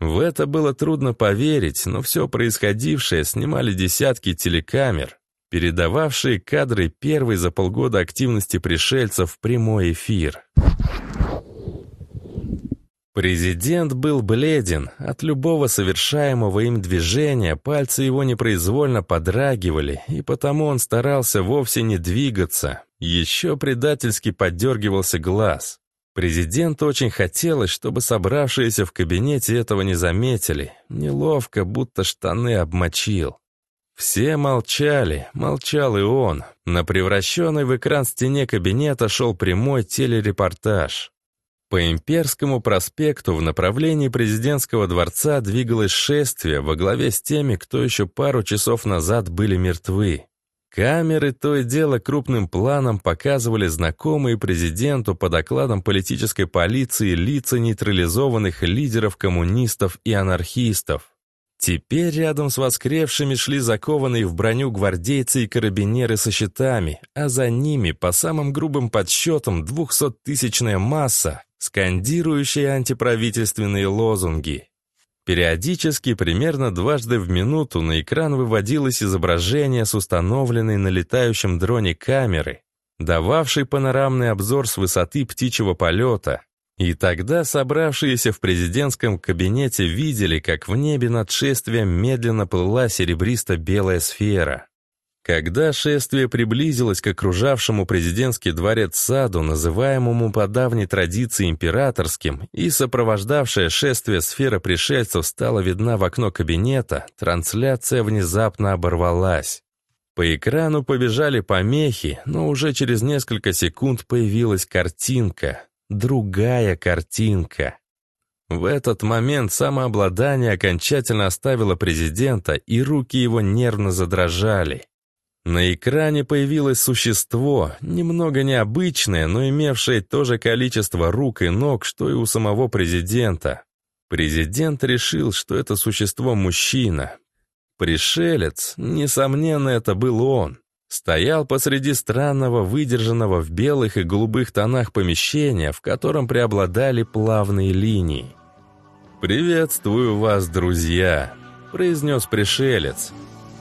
В это было трудно поверить, но все происходившее снимали десятки телекамер, передававшие кадры первой за полгода активности пришельцев в прямой эфир. Президент был бледен. От любого совершаемого им движения пальцы его непроизвольно подрагивали, и потому он старался вовсе не двигаться. Еще предательски поддергивался глаз. Президенту очень хотелось, чтобы собравшиеся в кабинете этого не заметили. Неловко, будто штаны обмочил. Все молчали, молчал и он. На превращенной в экран стене кабинета шел прямой телерепортаж. По Имперскому проспекту в направлении президентского дворца двигалось шествие во главе с теми, кто еще пару часов назад были мертвы. Камеры то и дело крупным планом показывали знакомые президенту по докладам политической полиции лица нейтрализованных лидеров коммунистов и анархистов. Теперь рядом с воскревшими шли закованные в броню гвардейцы и карабинеры со щитами, а за ними, по самым грубым подсчетам, двухсоттысячная масса, скандирующая антиправительственные лозунги. Периодически, примерно дважды в минуту, на экран выводилось изображение с установленной на летающем дроне камеры, дававшей панорамный обзор с высоты птичьего полета, и тогда собравшиеся в президентском кабинете видели, как в небе над шествием медленно плыла серебристо-белая сфера. Когда шествие приблизилось к окружавшему президентский дворец саду, называемому по давней традиции императорским, и сопровождавшая шествие сфера пришельцев стала видна в окно кабинета, трансляция внезапно оборвалась. По экрану побежали помехи, но уже через несколько секунд появилась картинка, другая картинка. В этот момент самообладание окончательно оставило президента, и руки его нервно задрожали. На экране появилось существо, немного необычное, но имевшее то же количество рук и ног, что и у самого президента. Президент решил, что это существо мужчина. Пришелец, несомненно, это был он. Стоял посреди странного, выдержанного в белых и голубых тонах помещения, в котором преобладали плавные линии. «Приветствую вас, друзья», — произнес пришелец.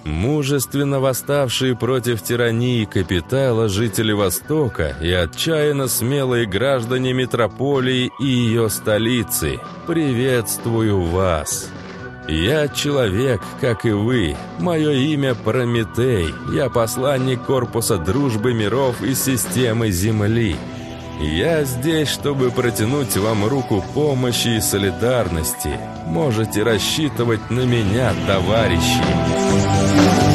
Мужественно восставшие против тирании капитала жители Востока и отчаянно смелые граждане метрополии и ее столицы, приветствую вас. «Я человек, как и вы. Мое имя Прометей. Я посланник Корпуса Дружбы Миров из системы Земли. Я здесь, чтобы протянуть вам руку помощи и солидарности. Можете рассчитывать на меня, товарищи».